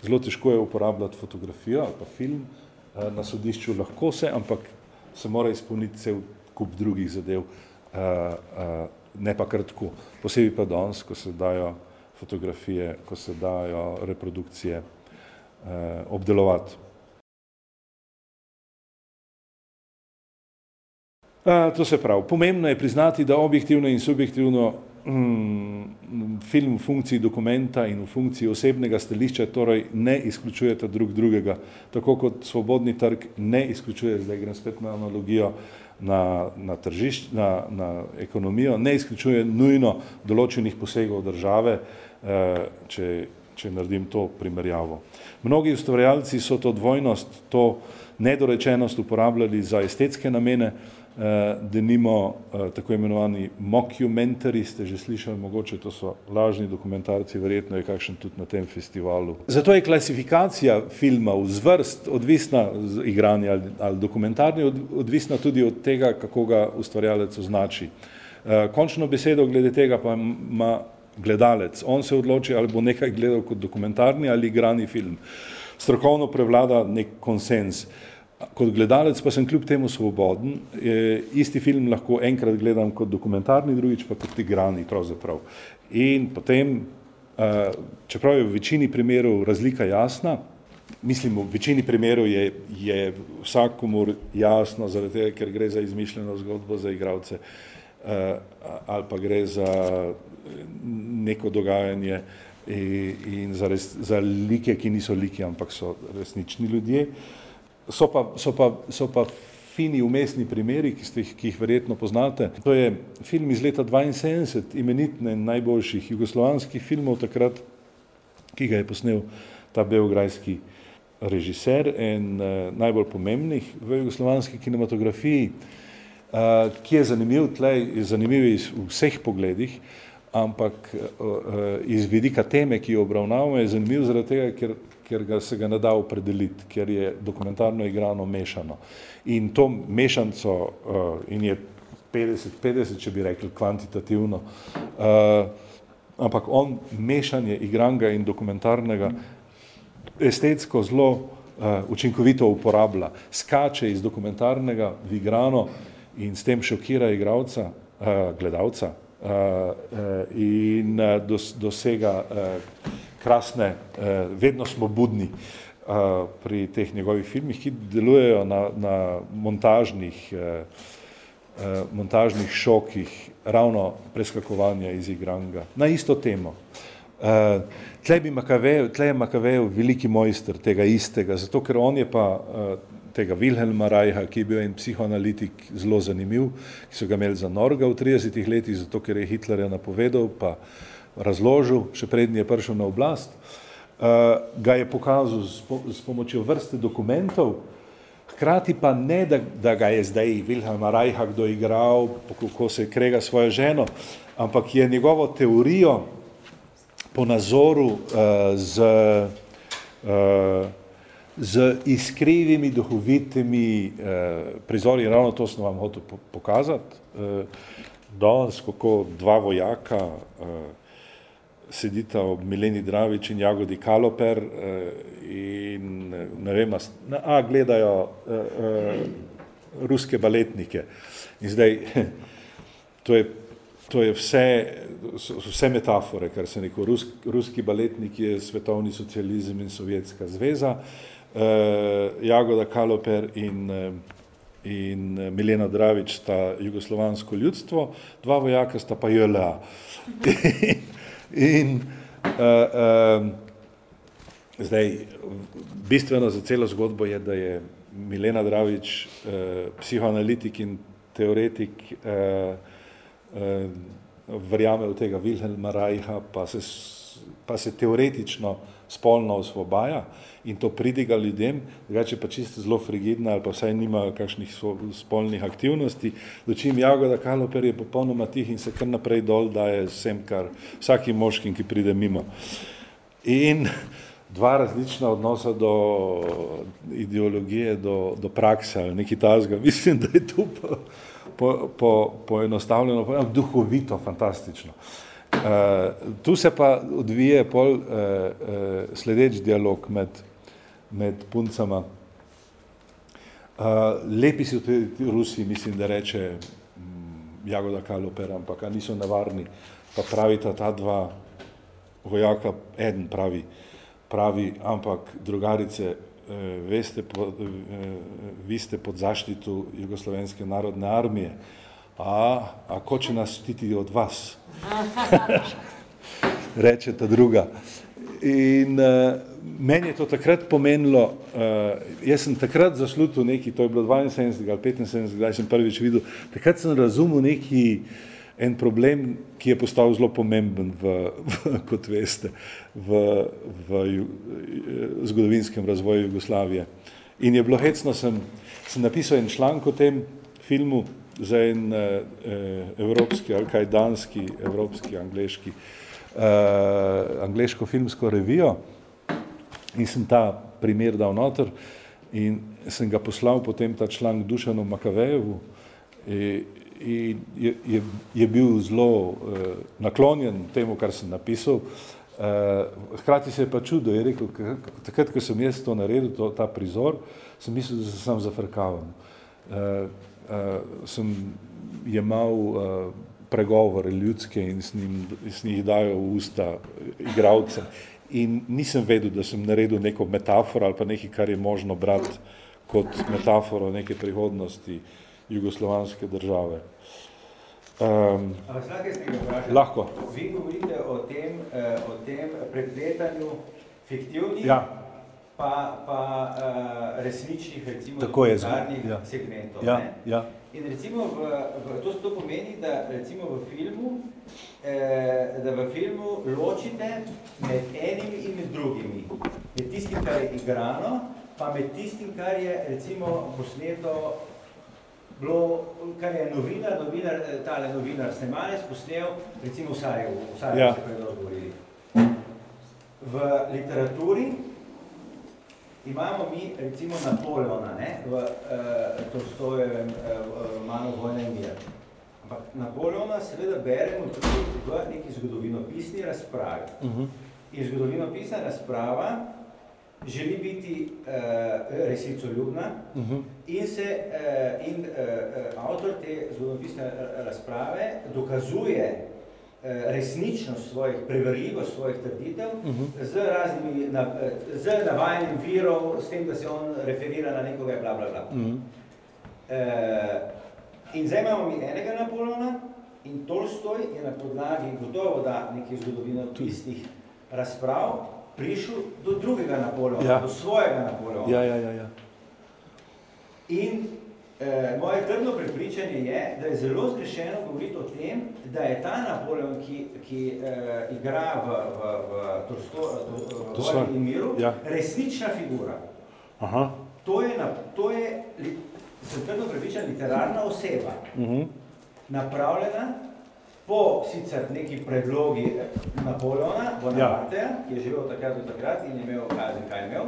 Zelo težko je uporabljati fotografijo ali pa film eh, na sodišču, lahko se, ampak se mora izpolniti cel kup drugih zadev, eh, eh, ne pa kar tako. Posebej pa danes, ko se dajo fotografije, ko se dajo reprodukcije obdelovati. To se pravi, pomembno je priznati, da objektivno in subjektivno film v funkciji dokumenta in v funkciji osebnega stališča torej ne izključujeta drug drugega, tako kot svobodni trg ne izključuje, zdaj grem spet na analogijo, na, na tržišč, na, na ekonomijo, ne izključuje nujno določenih posegov države, eh, če, če naredim to primerjavo. Mnogi ustvarjalci so to dvojnost, to nedorečenost uporabljali za estetske namene, Eh, da nimo eh, tako imenovani mockumentary, ste že slišali, mogoče to so lažni dokumentarci, verjetno je kakšen tudi na tem festivalu. Zato je klasifikacija filma v zvrst odvisna, igranje ali, ali dokumentarni, odvisna tudi od tega, kako ga ustvarjalec označi. Uh, končno besedo glede tega pa ima gledalec. On se odloči, ali bo nekaj gledal kot dokumentarni ali igrani film. Strokovno prevlada nek konsens. Kot gledalec pa sem kljub temu svoboden. E, isti film lahko enkrat gledam kot dokumentarni, drugič pa kot igrani pravzaprav. In potem, e, čeprav je v večini primerov razlika jasna, mislim, v večini primerov je, je vsakomur jasno, zaradi tega, ker gre za izmišljeno zgodbo za igralce e, ali pa gre za neko dogajanje in za, res, za like, ki niso liki, ampak so resnični ljudje. So pa, so pa, so pa fini umestni primeri, ki, ste, ki jih verjetno poznate. To je film iz leta 72, imenitne najboljših jugoslovanskih filmov takrat, ki ga je posnel ta beograjski režiser in uh, najbolj pomembnih v jugoslovanski kinematografiji, uh, ki je zanimiv, tlej, je zanimiv iz vseh pogledih, ampak uh, iz vidika teme, ki jo obravnavamo, je zanimiv zaradi tega, ker, ker ga se ga ne da opredeliti, ker je dokumentarno igrano mešano. In to mešanco uh, in je 50-50, če bi rekli kvantitativno, uh, ampak on mešanje igranga in dokumentarnega estetsko zelo uh, učinkovito uporablja. Skače iz dokumentarnega v igrano in s tem šokira igralca, uh, gledalca, uh, in dos, dosega uh, krasne, uh, vedno smo budni uh, pri teh njegovih filmih, ki delujejo na, na montažnih, uh, uh, montažnih šokih, ravno preskakovanja iz igranga, na isto temo. Uh, tle, bi Makavejev, tle je Makavejev veliki mojster tega istega, zato ker on je pa uh, tega Wilhelma Reicha, ki je bil en psihoanalitik zelo zanimiv, ki so ga imeli za norga v 30 letih, zato ker je Hitler je napovedal, pa razložil, še prednji je prišel na oblast, uh, ga je pokazal s, po, s pomočjo vrste dokumentov, hkrati pa ne, da, da ga je zdaj Wilhelma Reicha kdo igral, kako se krega svojo ženo, ampak je njegovo teorijo po nazoru uh, z uh, z iskrivimi, duhovitimi eh, prizori, ravno to sem vam hotel pokazati. Eh, danes, kako dva vojaka eh, sedita ob Mileni Dravič in Jagodi Kaloper eh, in ne vem, a gledajo eh, eh, ruske baletnike. In zdaj, [laughs] to je, to je vse, vse metafore, kar se neko, rus, ruski baletnik je svetovni socializem in sovjetska zveza, uh, Jagoda Kaloper in, uh, in uh, Milena Dravič sta jugoslovansko ljudstvo, dva vojaka sta pa JLA. [laughs] in uh, uh, zdaj, bistveno za celo zgodbo je, da je Milena Dravič uh, psihoanalitik in teoretik, uh, uh, verjame v tega Wilhelma Reicha, pa se, pa se teoretično spolno osvobaja in to pridiga ljudem, drugače pa čisto zelo frigidna ali pa vsaj nima kakšnih spolnih aktivnosti. Dočim Jagoda Kaloper je popolnoma tih in se kar naprej dol daje vsem, kar vsakim moškim, ki pride mimo. In dva različna odnosa do ideologije, do, do prakse ali neki tazga. [laughs] Mislim, da je tu poenostavljeno, po, po, po, duhovito, fantastično. Uh, tu se pa odvije pol uh, uh, sledeč dialog med, med puncama. Uh, lepi si v Rusiji, mislim, da reče um, Jagoda Kaloper, ampak niso navarni, pa pravita ta dva vojaka, eden pravi, pravi, ampak drugarice, uh, veste, po, uh, vi ste pod zaštitu Jugoslovenske narodne armije, a, a ko će nas štiti od vas? [laughs] Reče ta druga. In uh, meni je to takrat pomenilo, uh, jaz sem takrat zaslutil neki, to je bilo 72 ali 75, kdaj sem prvič videl, takrat sem razumel neki en problem, ki je postal zelo pomemben, v, v, [laughs] kot veste, v, v ju, zgodovinskem razvoju Jugoslavije. In je bilo hecno, sem, sem napisal en članek o tem filmu, za en eh, evropski ali kaj danski, evropski, angliški, eh, angliško filmsko revijo in sem ta primer dal noter in sem ga poslal potem ta članek Dušanu Makavejevu in, in je, je, je bil zelo uh, naklonjen temu, kar sem napisal. Uh, hkrati se je pa čudo, je rekel, takrat, ko sem jaz to naredil, to, ta prizor, sem mislil, da sem zafrkavan. Uh, uh, sem jemal uh, pregovore ljudske in s, njim, s njih dajo v usta igravce. In nisem vedel, da sem naredil neko metaforo ali pa nekaj, kar je možno brati kot metaforo neke prihodnosti jugoslovanske države. Um, lahko. Vi govorite o tem, eh, o tem prepletanju fiktivnih ja. Pa, pa uh, resničnih, recimo, Tako je, ja. segmentov. Ja, ne? ja. In recimo, v, v, to, to pomeni, da recimo v filmu, eh, da v filmu ločite med enimi in med drugimi. Med tistim, kar je igrano, pa med tistim, kar je recimo posneto bilo, kar je novinar, novinar, eh, tale novinar snemalec posnel, recimo v Sarajevu, v Sarajevu ja. se predal govorili. V literaturi imamo mi recimo Napoleona, ne, v uh, Tolstojevem uh, romanu Vojna in mir. Ampak Napoleona seveda beremo tudi v neki zgodovinopisni razpravi. Uh mhm. -huh. In zgodovinopisna razprava želi biti uh, resnicoljubna uh mhm. -huh. in, se, uh, in uh, avtor te zgodovinopisne razprave dokazuje resničnost svojih, preverljivost svojih trditev uh mhm. -huh. z raznimi, na, z navajanjem virov, s tem, da se on referira na nekoga, bla, bla, bla. Uh -huh. uh, in zdaj imamo mi enega Napoleona in Tolstoj je na podlagi gotovo da nekih zgodovinopisnih razprav prišel do drugega Napoleona, ja. do svojega Napoleona. Ja, ja, ja, ja. In eh, moje trdno prepričanje je, da je zelo zgrešeno govoriti o tem, da je ta Napoleon, ki, ki eh, igra v, v, v Torsto in miru, ja. resnična figura. Aha. To je, na, to je sem trdno prepričan, literarna oseba, uh mhm. -huh. napravljena po sicer neki predlogi Napoleona, Bonaparteja, ja. ki je živel takrat do takrat in je imel kazen, kaj imel,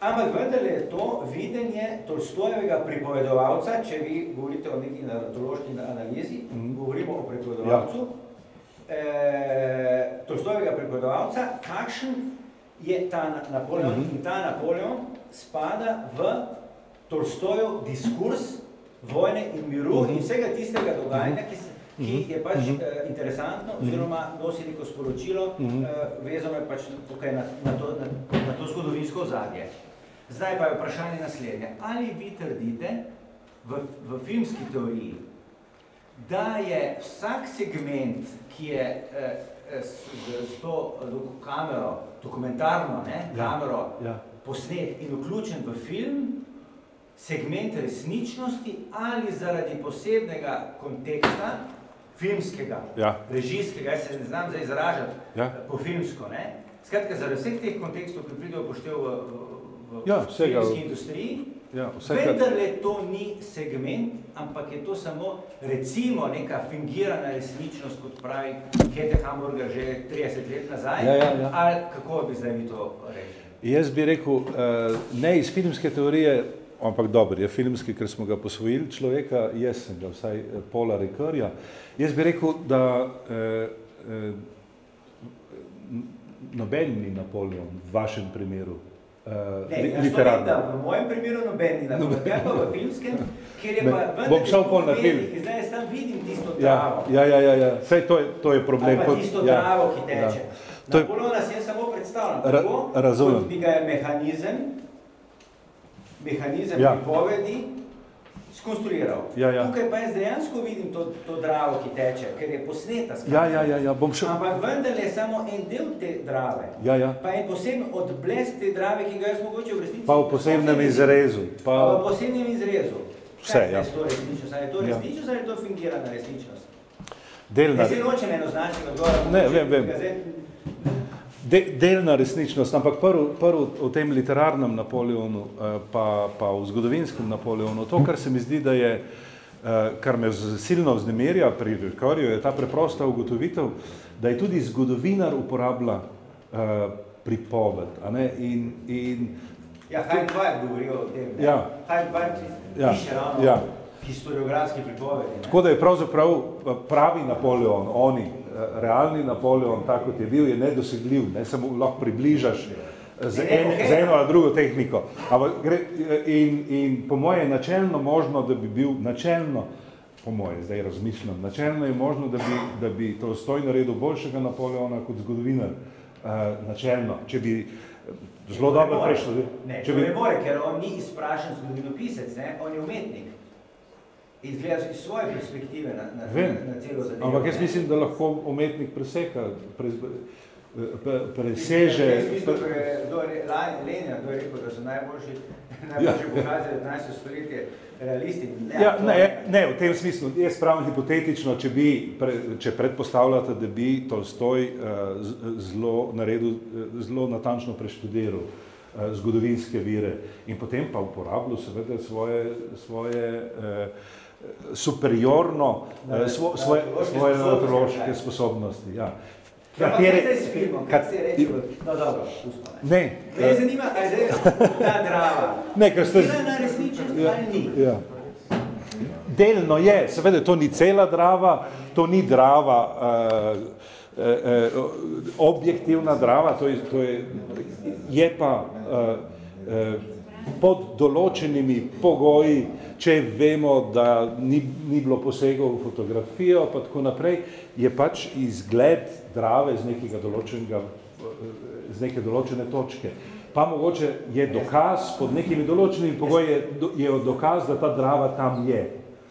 ampak vendar je to videnje Tolstojevega pripovedovalca, če vi govorite o neki narratološki analizi, mm -hmm. govorimo o pripovedovalcu, ja. eh, Tolstojevega pripovedovalca, kakšen je ta Napoleon mm -hmm. in ta Napoleon spada v Tolstojev diskurs vojne in miru mm -hmm. in vsega tistega dogajanja, ki se ki mhm. je pač uh -huh. uh, interesantno mhm. oziroma nosi neko sporočilo, uh -huh. uh, vezano je pač tukaj na, na, to, na, na to zgodovinsko zadje. Zdaj pa je vprašanje naslednje. Ali vi trdite v, v filmski teoriji, da je vsak segment, ki je uh, s, s to kamero, dokumentarno ne, ja. kamero, ja. posnet in vključen v film, segment resničnosti ali zaradi posebnega konteksta, filmskega, ja. režijskega, jaz se ne znam zdaj izražati ja. po filmsko. Ne? Skratka, zaradi vseh teh kontekstov, ki pridejo poštev v, v, v ja, filmski industriji, ja, vendar le to ni segment, ampak je to samo recimo neka fingirana resničnost, kot pravi Kete Hamburger že 30 let nazaj, ja, ja, ja. ali kako bi zdaj mi to rekli? Jaz bi rekel, eh, ne iz filmske teorije, ampak dobro, je filmski, ker smo ga posvojili človeka, jaz sem ga, vsaj eh, Pola Rikerja. Jaz bi rekel, da eh, eh, noben ni Napoleon v vašem primeru. Uh, ne, literarno. Da, v mojem primeru noben ni Napoleon, ja pa v filmskem, kjer je pa vendar... Bom šel pol na film. Zdaj jaz tam vidim tisto ja, travo. Ja, ja, ja, ja. Sej to je, to je problem. Ali pa tisto ja, travo, ki teče. Ja. Napoleona si jaz samo predstavljam, tako, Ra kot bi ga je mehanizem, mehanizem ja. pripovedi skonstruiral. Ja, ja. Tukaj pa jaz dejansko vidim to, to dravo, ki teče, ker je posneta. Ja, ja, ja, ja. Bom šel. Ampak vendar je samo en del te drave. Ja, ja. Pa je poseben odblesk te drave, ki ga jaz mogoče v resnici... Pa v posebnem izrezu. Pa... pa v posebnem izrezu. Vse, Kaj ja. Je to resničnost? Ali je to ja. resničnost ja. ali je to fingirana resničnost? Delna. Jaz se nočem enoznačnega odgovora. Ne, vem, vem de, delna resničnost, ampak prv, prv v tem literarnem Napoleonu, eh, pa, pa v zgodovinskem Napoleonu, to, kar se mi zdi, da je, eh, kar me silno vznemirja pri Rikorju, je ta preprosta ugotovitev, da je tudi zgodovinar uporablja uh, pripoved. A ne? In, in, ja, Weib govori o tem. Ja. Heinz Weib ja. piše ravno. Ja. historiografski pripovedi. Tako da je pravzaprav eh, pravi Napoleon, oni, eh, realni Napoleon, tako kot je bil, je nedosegljiv, ne samo lahko približaš z, en, z eno ali drugo tehniko. Gre, in, in po moje je načelno možno, da bi bil načelno, po moje zdaj razmišljam, načelno je možno, da bi, da bi to stoj naredil boljšega Napoleona kot zgodovinar. Uh, načelno, če bi zelo dobro prešlo. Ne, če bi... ne more, ker on ni izprašen zgodovinopisec, ne? on je umetnik. Izgleda iz svoje perspektive na, na, Vem, na celo zadevo. Ampak jaz mislim, da lahko umetnik preseka, pre, preseže... Lenja, kdo je rekel, da so najboljši, [laughs] najboljši ja. pokazali 19. stoletje realisti. Ne, ja, ne, ne, v tem smislu, jaz pravim hipotetično, če, bi, pre, če predpostavljate, da bi Tolstoj uh, zelo naredil, zelo natančno preštudiral zgodovinske vire in potem pa uporabljal seveda svoje, svoje uh, superiorno, uh, svo, svoje, svoje neurološke sposobnosti. Ja. Katere, ja, s filmom, kat, si rekel, no dobro, pustimo, ne. Ne. Me uh, zanima, kaj je ta drava. Ne, ker ste... Resničnost ja, ali ni? Ja. Delno je, seveda, to ni cela drava, to ni drava, uh, uh, uh, objektivna drava, to je, to je, je pa uh, uh, pod določenimi pogoji, če vemo, da ni, ni bilo posegov v fotografijo, pa tako naprej, je pač izgled drave z nekega določenega, z neke določene točke. Pa mogoče je dokaz, pod nekimi določenimi pogoji je, je dokaz, da ta drava tam je.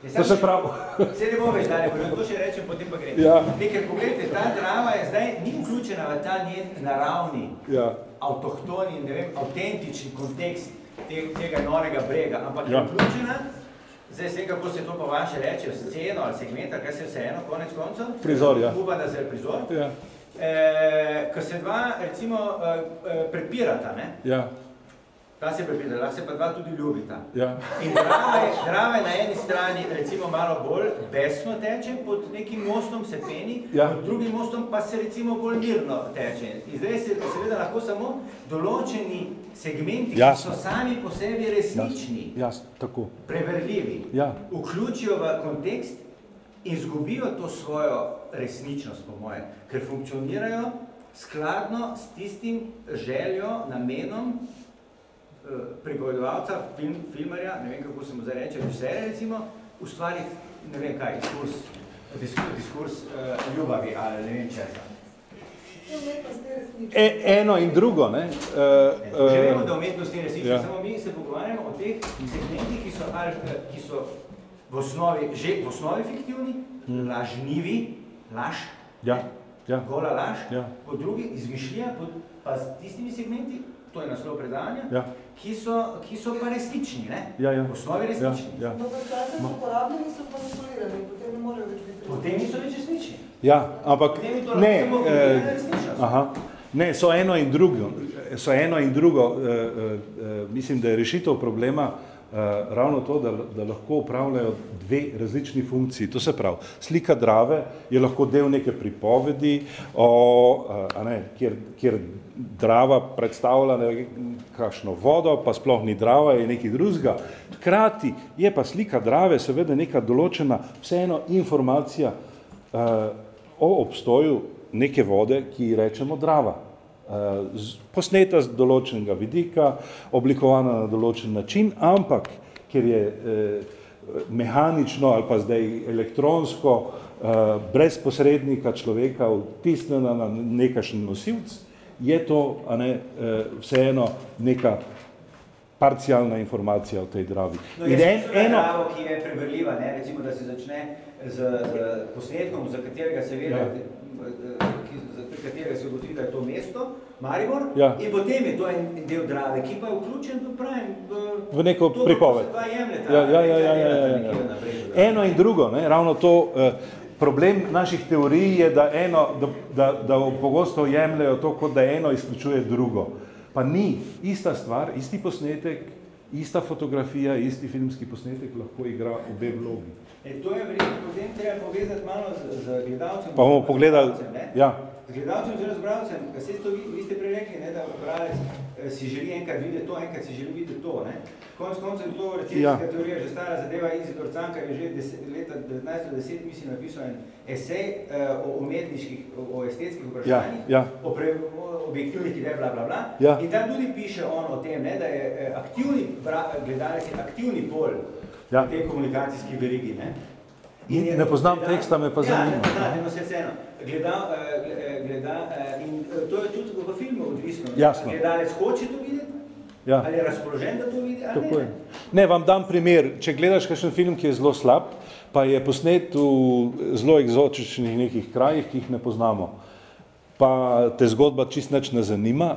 To se pravi. [laughs] Se ne bo več dalje, to še rečem, potem pa gre. Ja. Nekaj pogledajte, ta drava je zdaj ni vključena v ta njen naravni, ja. avtohtoni, ne vem, avtentični kontekst te, tega norega brega, ampak ja. je vključena Zdaj, vse, kako se to po vaše reče, sceno ali segmenta, kaj se vseeno, konec koncev? Prizor, ja. Upam, da se je prizor. Ja. E, ko se dva, recimo, e, prepirata, ne? Ja. Ta se prepira, lahko se pa dva tudi ljubita. Ja. In drava je, drava je na eni strani recimo malo bolj besno teče pod nekim mostom, se peni, ja. pod drugim mostom pa se recimo bolj mirno teče. In zdaj se seveda lahko samo določeni segmenti, Jasno. ki so sami po sebi resnični, Jasno. Jasno. Tako. preverljivi, ja. vključijo v kontekst in zgubijo to svojo resničnost, po moje, ker funkcionirajo skladno s tistim željo, namenom, pripovedovalca, film, filmarja, ne vem kako se mu zdaj reče, režiserja recimo, ustvariti, ne vem kaj, diskurs, diskurs, diskurs uh, ljubavi ali ne vem česa. E, eno in drugo, ne? Uh, Že vemo, da umetnost ni resnična, ja. samo mi se pogovarjamo o teh segmentih, ki so, ki so v osnovi, že v osnovi fiktivni, hmm. lažnivi, laž, ja. Ja. gola laž, ja. po drugi izmišljija, pa s tistimi segmenti, to je naslov predavanja, ja. ki, so, ki so pa resnični, ne? Ja, ja. V osnovi resnični. Ja, ja. No, včasih so uporabljeni, so pa manipulirani, potem ne morejo več biti Potem niso več resnični. Ja, ampak ne, eh, aha, ne, so eno in drugo, so eno in drugo, eh, eh, mislim, da je rešitev problema eh, ravno to, da, da lahko upravljajo dve različni funkciji. To se pravi, slika drave je lahko del neke pripovedi, o, eh, a ne, kjer, kjer drava predstavlja kakšno vodo, pa sploh ni drava, je nekaj drugega. Hkrati je pa slika drave seveda neka določena vseeno informacija uh, o obstoju neke vode, ki rečemo drava. Uh, posneta z določenega vidika, oblikovana na določen način, ampak ker je uh, mehanično ali pa zdaj elektronsko, uh, brez posrednika človeka vtisnjena na nekašen nosilc, je to a ne, eh, vseeno neka parcialna informacija o tej dravi. No, jaz en, eno... dravo, ki je preverljiva, ne? recimo, da se začne z, z posnetkom, za katerega se vede, ja. Ki, za katerega se ugotovi, da je to mesto, Maribor, ja. in potem je to en del drave, ki pa je vključen v, pravim, v, v neko pripoved. Ja, ja, ja, ja, ja, ja, ja. Eno in drugo, ne? ravno to, uh, problem naših teorij je, da, eno, da, da, da pogosto jemljajo to, kot da eno izključuje drugo. Pa ni ista stvar, isti posnetek, ista fotografija, isti filmski posnetek lahko igra obe vlogi. E, to je verjetno potem treba povezati malo z, z gledalcem. Pa bomo pogledali, ja. Gledalcem oziroma z bralcem, kaj se to vi, vi ste prej rekli, ne, da bralec eh, si želi enkrat videti to, enkrat si želi videti to. Ne? Konc koncev je to recesijska ja. teorija, že stara zadeva, Izidor Cankar je že deset, leta 1910, mislim, napisal en esej uh, o umetniških, o estetskih vprašanjih, ja, ja. o, pre, o objektivnih idej, bla, bla, bla. Ja. In tam tudi piše on o tem, ne, da je eh, aktivni gledalec, aktivni pol ja. te komunikacijski verigi. Ne? In je, ne poznam gleda, teksta, me pa ja, zanima. Ja, ne poznam, se eno. Gleda, uh, gleda, uh, in to je tudi v filmu odvisno. Jasno. Gledalec hoče to videti, Ja. Ali je razpoložen, da to vidi, ali Tako ne? Je. Ne, vam dam primer. Če gledaš kakšen film, ki je zelo slab, pa je posnet v zelo egzotičnih nekih krajih, ki jih ne poznamo, pa te zgodba čist nič ne zanima,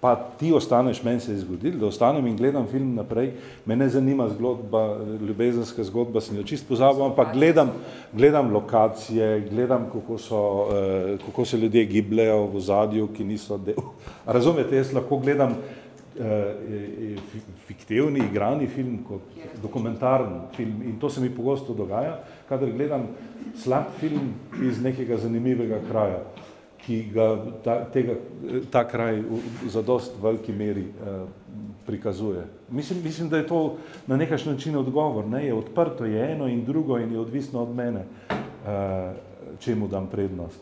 pa ti ostaneš, meni se je zgodil, da ostanem in gledam film naprej, me ne zanima zgodba, ljubezenska zgodba, sem jo čist pozabil, ampak gledam, gledam lokacije, gledam, kako, so, eh, kako se ljudje gibljajo v zadju, ki niso del. [laughs] Razumete, jaz lahko gledam eh, fiktivni, igrani film kot dokumentarni film in to se mi pogosto dogaja, kadar gledam slab film iz nekega zanimivega kraja, ki ga ta, tega, ta kraj v zadost veliki meri eh, prikazuje. Mislim, mislim, da je to na nekaš način odgovor, ne? je odprto, je eno in drugo in je odvisno od mene, eh, čemu dam prednost.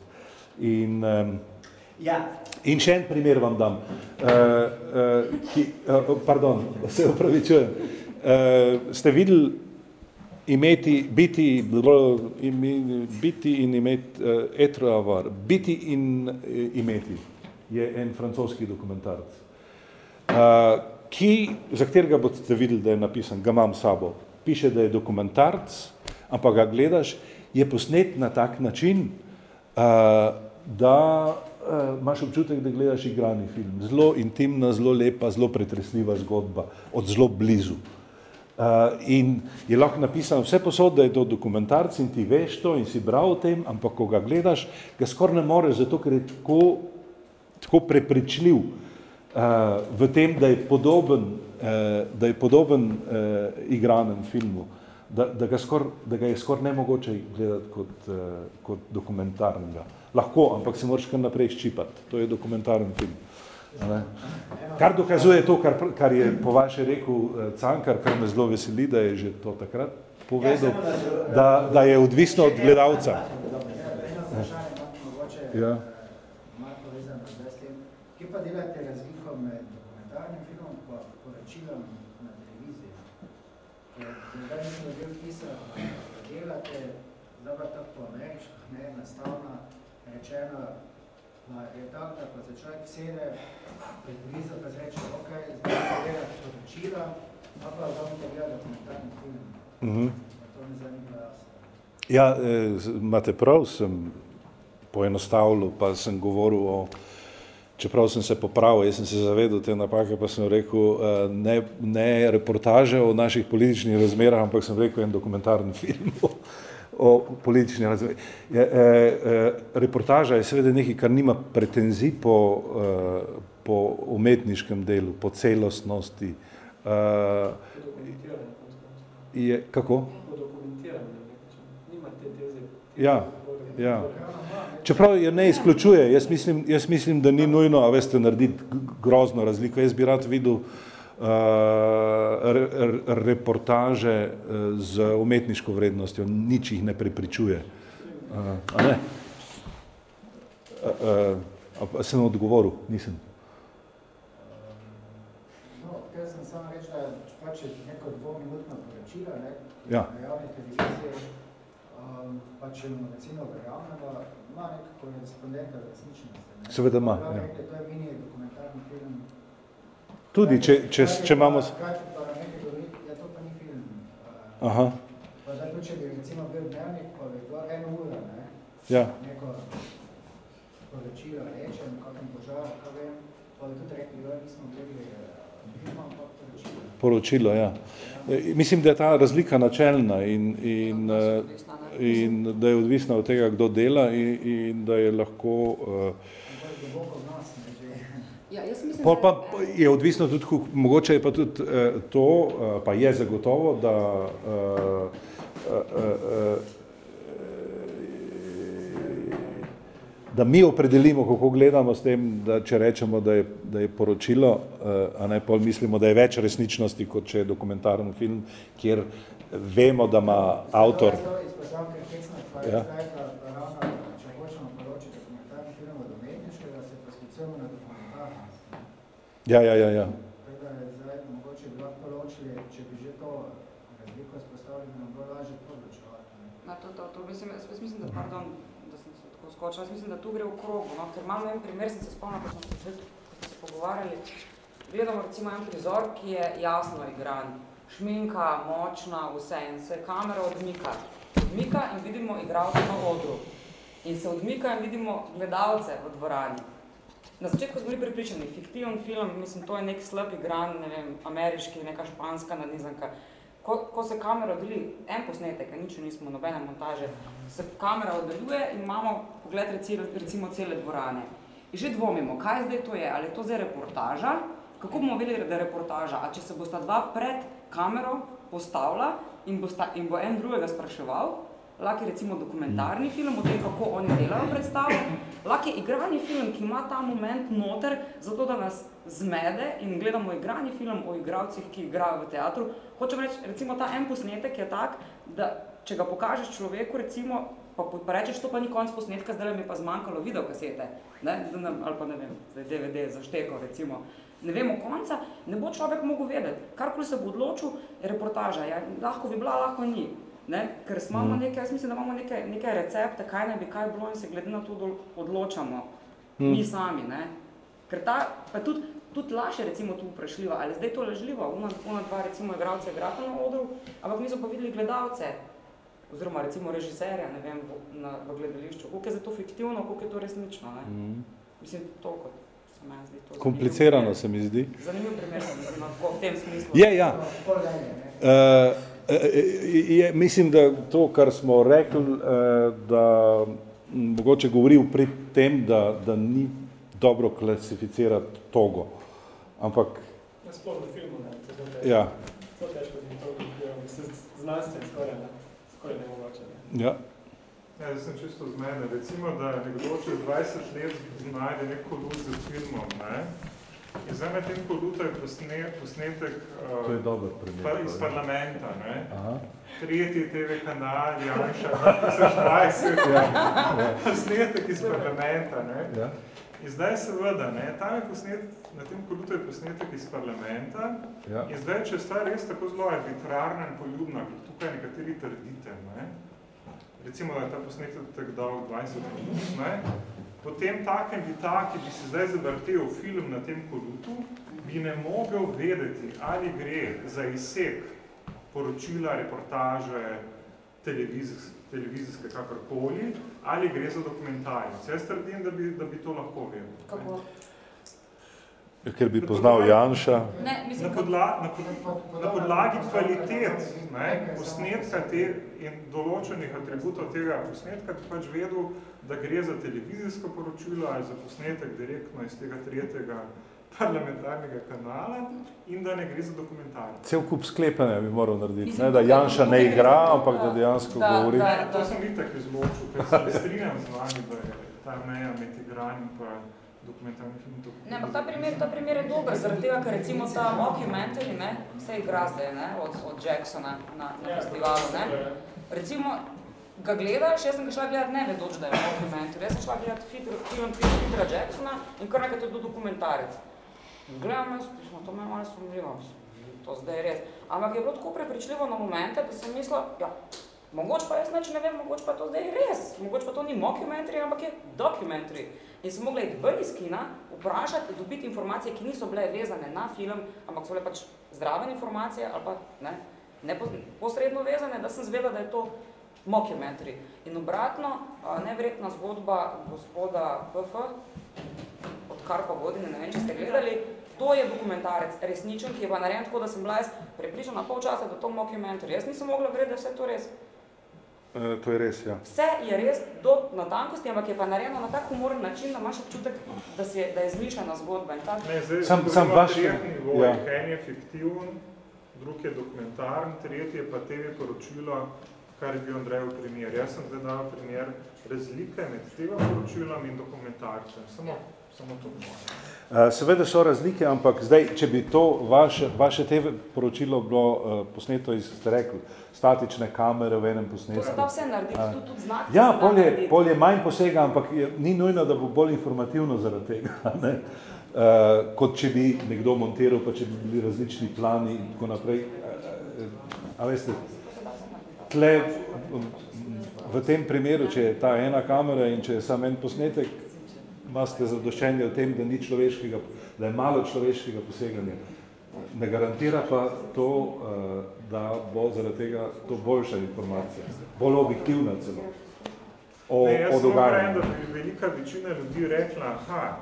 In, eh, Ja. In še en primer vam dam. Uh, uh, ki, uh, pardon, [laughs] se upravičujem. Uh, ste videli imeti, biti, biti in imeti, uh, etroavar, biti in uh, imeti, je en francoski dokumentarc, uh, ki, za katerega boste videli, da je napisan, ga imam sabo. Piše, da je dokumentarc, ampak ga gledaš, je posnet na tak način, uh, da uh, imaš občutek, da gledaš igrani film. Zelo intimna, zelo lepa, zelo pretresljiva zgodba, od zelo blizu. Uh, in je lahko napisano vse posod, da je to dokumentarc in ti veš to in si bral o tem, ampak ko ga gledaš, ga skoraj ne moreš, zato ker je tako, tako prepričljiv uh, v tem, da je podoben, uh, da je podoben uh, igranem filmu, da, da, ga skor, da ga je skoraj nemogoče gledati kot, uh, kot dokumentarnega. Lahko, ampak se moraš kar naprej ščipati. To je dokumentaren film. Kar dokazuje to, kar, kar je po vaše rekel eh, Cankar, kar me zelo veseli, da je že to takrat povedal, da, da je odvisno od gledalca. Ja. Kje pa delate razliko med dokumentarnim filmom pa poročilom na televiziji? Zdaj da del pisa delate, zdaj pa tako po ameriškah, ne, nastavna, rečeno, je tako, da ko se človek sede pred blizu, pa se reče, ok, zdaj pa gleda poročila, pa pa zdaj pa gleda dokumentarni film. Mm -hmm. To mi ni bilo jasno. Ja, eh, imate prav, sem poenostavljal, pa sem govoril o, čeprav sem se popravil, jaz sem se zavedal te napake, pa sem rekel, eh, ne, ne reportaže o naših političnih razmerah, ampak sem rekel en dokumentarni film [laughs] o politični razvoj. Je, e, e, reportaža je seveda nekaj, kar nima pretenzij po, e, po umetniškem delu, po celostnosti. E, je, kako? Ja, ja. Čeprav je ne izključuje, jaz mislim, jaz mislim, da ni nujno, a veste, narediti grozno razliko. Jaz bi rad videl uh, reportaže eh, z umetniško vrednostjo, nič jih ne prepričuje. Eh, a ne? A sem odgovoril? Nisem. No, ker sem samo reči, da pač je neko dvominutno poročilo, ne, ja. na javni televiziji, um, pač recimo verjamemo, ima nek korespondenta resničnosti. Ne. Seveda ima, ja. To je mini dokumentarni film, Tudi, če, če, če imamo... Ja, to pa ni film. Aha. Pa zdaj, če bi recimo bil dnevnik, pa bi bilo eno uro, ne? Ja. Neko poročilo reče, na kakem požaru, kaj vem, pa bi tudi rekli, da nismo gledali film, ampak poročilo. Poročilo, ja. ja. Mislim, da je ta razlika načelna in, in, in da je odvisna od tega, kdo dela in, in da je lahko... Uh, Ja, jaz mislim, Pol pa je odvisno tudi, mogoče je pa tudi eh, to, eh, pa je zagotovo, da eh, eh, eh, da mi opredelimo, kako gledamo s tem, da če rečemo, da je, da je poročilo, a ne pol mislimo, da je več resničnosti, kot če je dokumentarni film, kjer vemo, da ima avtor. To je izpostavljam, ker hecna, pa je Ja. zdaj, da ravno, če hočemo poročiti dokumentarni film od umetniškega, se pa sklicujemo na dokumentarnost. Ja, ja, ja, ja. Tako da je zdaj mogoče bi lahko poročili, če bi že to razliko izpostavili, bi nam bilo lažje podločevati. ne. Na to, to, to mislim, jaz, jaz mislim, da, pardon, da sem se tako skočila, jaz mislim, da tu gre v krogu, no, ker imam en primer, sem se spomnila, ko smo se, ko smo se pogovarjali, gledamo recimo en prizor, ki je jasno igran, šminka, močna, vse, in se kamera odmika. Odmika in vidimo igralce na odru. In se odmika in vidimo gledalce v dvorani. Na začetku smo bili pripričani, fiktiven film, mislim, to je nek slab igran, ne vem, ameriški, neka španska nanizanka. Ko, ko se kamera oddeli, en posnetek, nič nismo, nobene montaže, se kamera oddaljuje in imamo pogled reci, recimo cele dvorane. In že dvomimo, kaj zdaj to je, ali je to zdaj reportaža, kako bomo vedeli, da je reportaža, a če se bosta dva pred kamero postavila in, bosta, in bo en drugega spraševal, lahko je recimo dokumentarni film o tem, kako oni delajo predstavo, lahko je igrani film, ki ima ta moment noter, zato da nas zmede in gledamo igrani film o igralcih, ki igrajo v teatru. Hočem reči, recimo ta en posnetek je tak, da če ga pokažeš človeku, recimo, pa, pa rečeš, to pa ni konc posnetka, zdaj mi pa zmanjkalo videokasete, ne, da nam, ali pa ne vem, zdaj DVD zašteko recimo, ne vemo konca, ne bo človek mogel vedeti. Karkoli se bo odločil, je reportaža, ja, lahko bi bila, lahko ni. Ne? Ker smo imamo neke, jaz mislim, da imamo neke, neke recepte, kaj naj bi kaj bilo in se glede na to odločamo. Mm. Mi sami, ne. Ker ta, pa tudi, tudi laž je recimo tu vprašljiva, ali zdaj to lažljivo, una, una dva recimo igralce igrata na odru, ampak mi so pa videli gledalce, oziroma recimo režiserja, ne vem, v, na, v gledališču, koliko je za to fiktivno, koliko je to resnično, ne. Mm. Mislim, toliko zdi to. zanimiv Komplicirano primer. se mi zdi. Zanimiv primer se mi zdi, no, v tem smislu. Je, ja. Uh, je, mislim, da to, kar smo rekli, da mogoče govori pri tem, da, da ni dobro klasificirati togo. Ampak, Ja, sploh v filmu, ne, težko. ja, Zelo težko bi to mislim, znanstven skoraj, ne, skoraj nemogoče, ne. ja. Ja, jaz sem čisto zmeden. Recimo, da nekdo čez 20 let znajde nek kolut z filmom, ne? In zdaj med tem koluta je posne, posnetek To je uh, dober primer. pa iz parlamenta, ne? Aha. Tretji TV kanal, Janša, 2020, Ja, ja, posnetek iz parlamenta, ne? ja. In zdaj seveda, ne, tam je posnet, na tem kolutu je posnetek iz parlamenta ja. in zdaj, če sta res tako zelo arbitrarna in poljubna, kot tukaj nekateri trdite, ne, recimo, da je ta posnetek dal 20 minut, ne, potem ta, ki bi se zdaj zavrtel film na tem kolutu, bi ne mogel vedeti, ali gre za izsek poročila, reportaže, televizijske, televizijske kakorkoli, ali gre za dokumentarnic. Jaz trdim, da bi, da bi to lahko vedel. ne. Ker bi poznal Janša. Ne, Na, mislim, podla, na, pod, na podlagi kvalitet ne, posnetka te in določenih atributov tega posnetka bi pač vedel, da gre za televizijsko poročilo ali za posnetek direktno iz tega tretjega parlamentarnega kanala in da ne gre za dokumentarno. Cel kup sklepanja bi moral narediti, Mislim, ne, da Janša ne igra, ampak da da- dejansko da- govori. da- Ne, to sem itak izločil, ker se strinjam z vami, da je ta meja med igranjem pa dokumentarnim filmom to Ne, ampak ta primer, ta primer je dober, zaradi tega, ker recimo ta mockumentary, ne, se igra zdaj, ne, od, od Jacksona na, na festivalu, ne. Recimo, ga gledaš, jaz sem ga šla gledat ne vedoč, da je mockumentary, jaz sem šla gledat Peter, film Petera Jacksona in kar nekaj to je bil dokumentarec. Gledam, jaz, mislim, to me je malo sumljivo, to zdaj je res. Ampak je bilo tako prepričljivo na momente, da sem mislila, ja, mogoče pa jaz ne vem, mogoče pa to zdaj res, mogoče pa to ni mockumentary, ampak je documentary. In sem mogla iti ven iz kina, vprašati, dobiti informacije, ki niso bile vezane na film, ampak so bile pač zdrave informacije ali pa ne, ne posredno vezane, da sem zvedela, da je to mockumentary. In obratno, a, neverjetna zgodba gospoda PF, od Karpa Godine, ne vem, če ste gledali, to je dokumentarec, resničen, ki je pa narejen tako, da sem bila jaz prepričana pol časa, da to mockumentary. Jaz nisem mogla verjeti, da vse to res. E, to je res, ja. Vse je res do natankosti, ampak je pa narejeno na tak humoren način, da imaš občutek, da, si je, da je izmišljena zgodba. In ta, Ne, zdaj Sam- sam vaš- nivojih. ja. En je fiktiven, drug je dokumentarn, tretji je pa TV poročilo, kar je bil Andrejev primer. Jaz sem zdaj dal primer razlike med tega poročilom in dokumentarcem. Samo, samo to moje. Seveda so razlike, ampak zdaj, če bi to vaše, vaše TV poročilo bilo uh, posneto iz, ste rekli, statične kamere v enem posnetku. To se da vse narediti, uh, tudi, tudi znak. Ja, polje, polje manj posega, ampak je, ni nujno, da bo bolj informativno zaradi tega. [laughs] Ne? Uh, kot če bi nekdo montiral, pa če bi bili različni plani in tako naprej. Uh, a veste, tle, v tem primeru, če je ta ena kamera in če je samo en posnetek, imate zadoščenje o tem, da ni človeškega, da je malo človeškega poseganja. Ne garantira pa to, eh, da bo zaradi tega to boljša informacija, bolj objektivna celo. O, ne, jaz o sem vrem, da bi velika večina ljudi rekla, aha,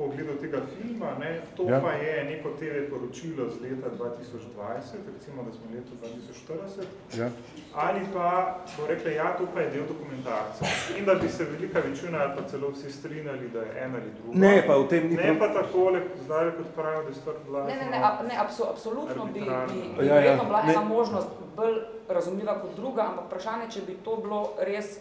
po ogledu tega filma, ne, to ja. pa je neko TV poročilo z leta 2020, recimo, da smo leto 2040, ja. ali pa bo rekla, ja, to pa je del dokumentarca. In da bi se velika večina ali pa celo vsi strinjali, da je ena ali druga. Ne, pa v tem ni... Ne pa takole, zdaj kot pravijo, da je stvar bila... Ne, ne, ne, a, ne abso, absolutno bi, bi, ja, ja. bila ena možnost bolj razumljiva kot druga, ampak vprašanje, če bi to bilo res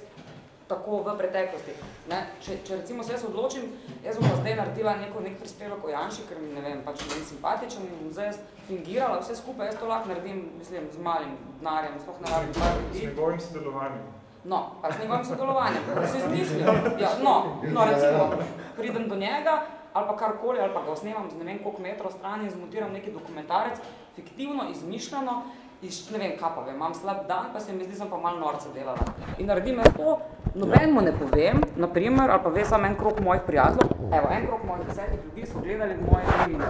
tako v preteklosti. Ne? Če, če recimo se jaz odločim, jaz bom zdaj naredila neko, nek prispevek o Janši, ker mi ne vem, pač ne simpatičen in bom zdaj fingirala vse skupaj, jaz to lahko naredim, mislim, z malim denarjem, sploh ne rabim par ljudi. S njegovim sodelovanjem. No, pa s njegovim sodelovanjem, da se izmislim. Ja, no, no, recimo, pridem do njega, ali pa karkoli, ali pa ga osnemam z ne vem koliko metrov strani in zmontiram neki dokumentarec, fiktivno, izmišljeno, iz, ne vem, kaj pa vem, imam slab dan, pa se mi zdi, sem pa malo norce delala. In naredim jaz to, noben mu ne povem, naprimer, ali pa ve samo en krok mojih prijateljev, evo, en krok mojih desetih ljudi so gledali moje filmine.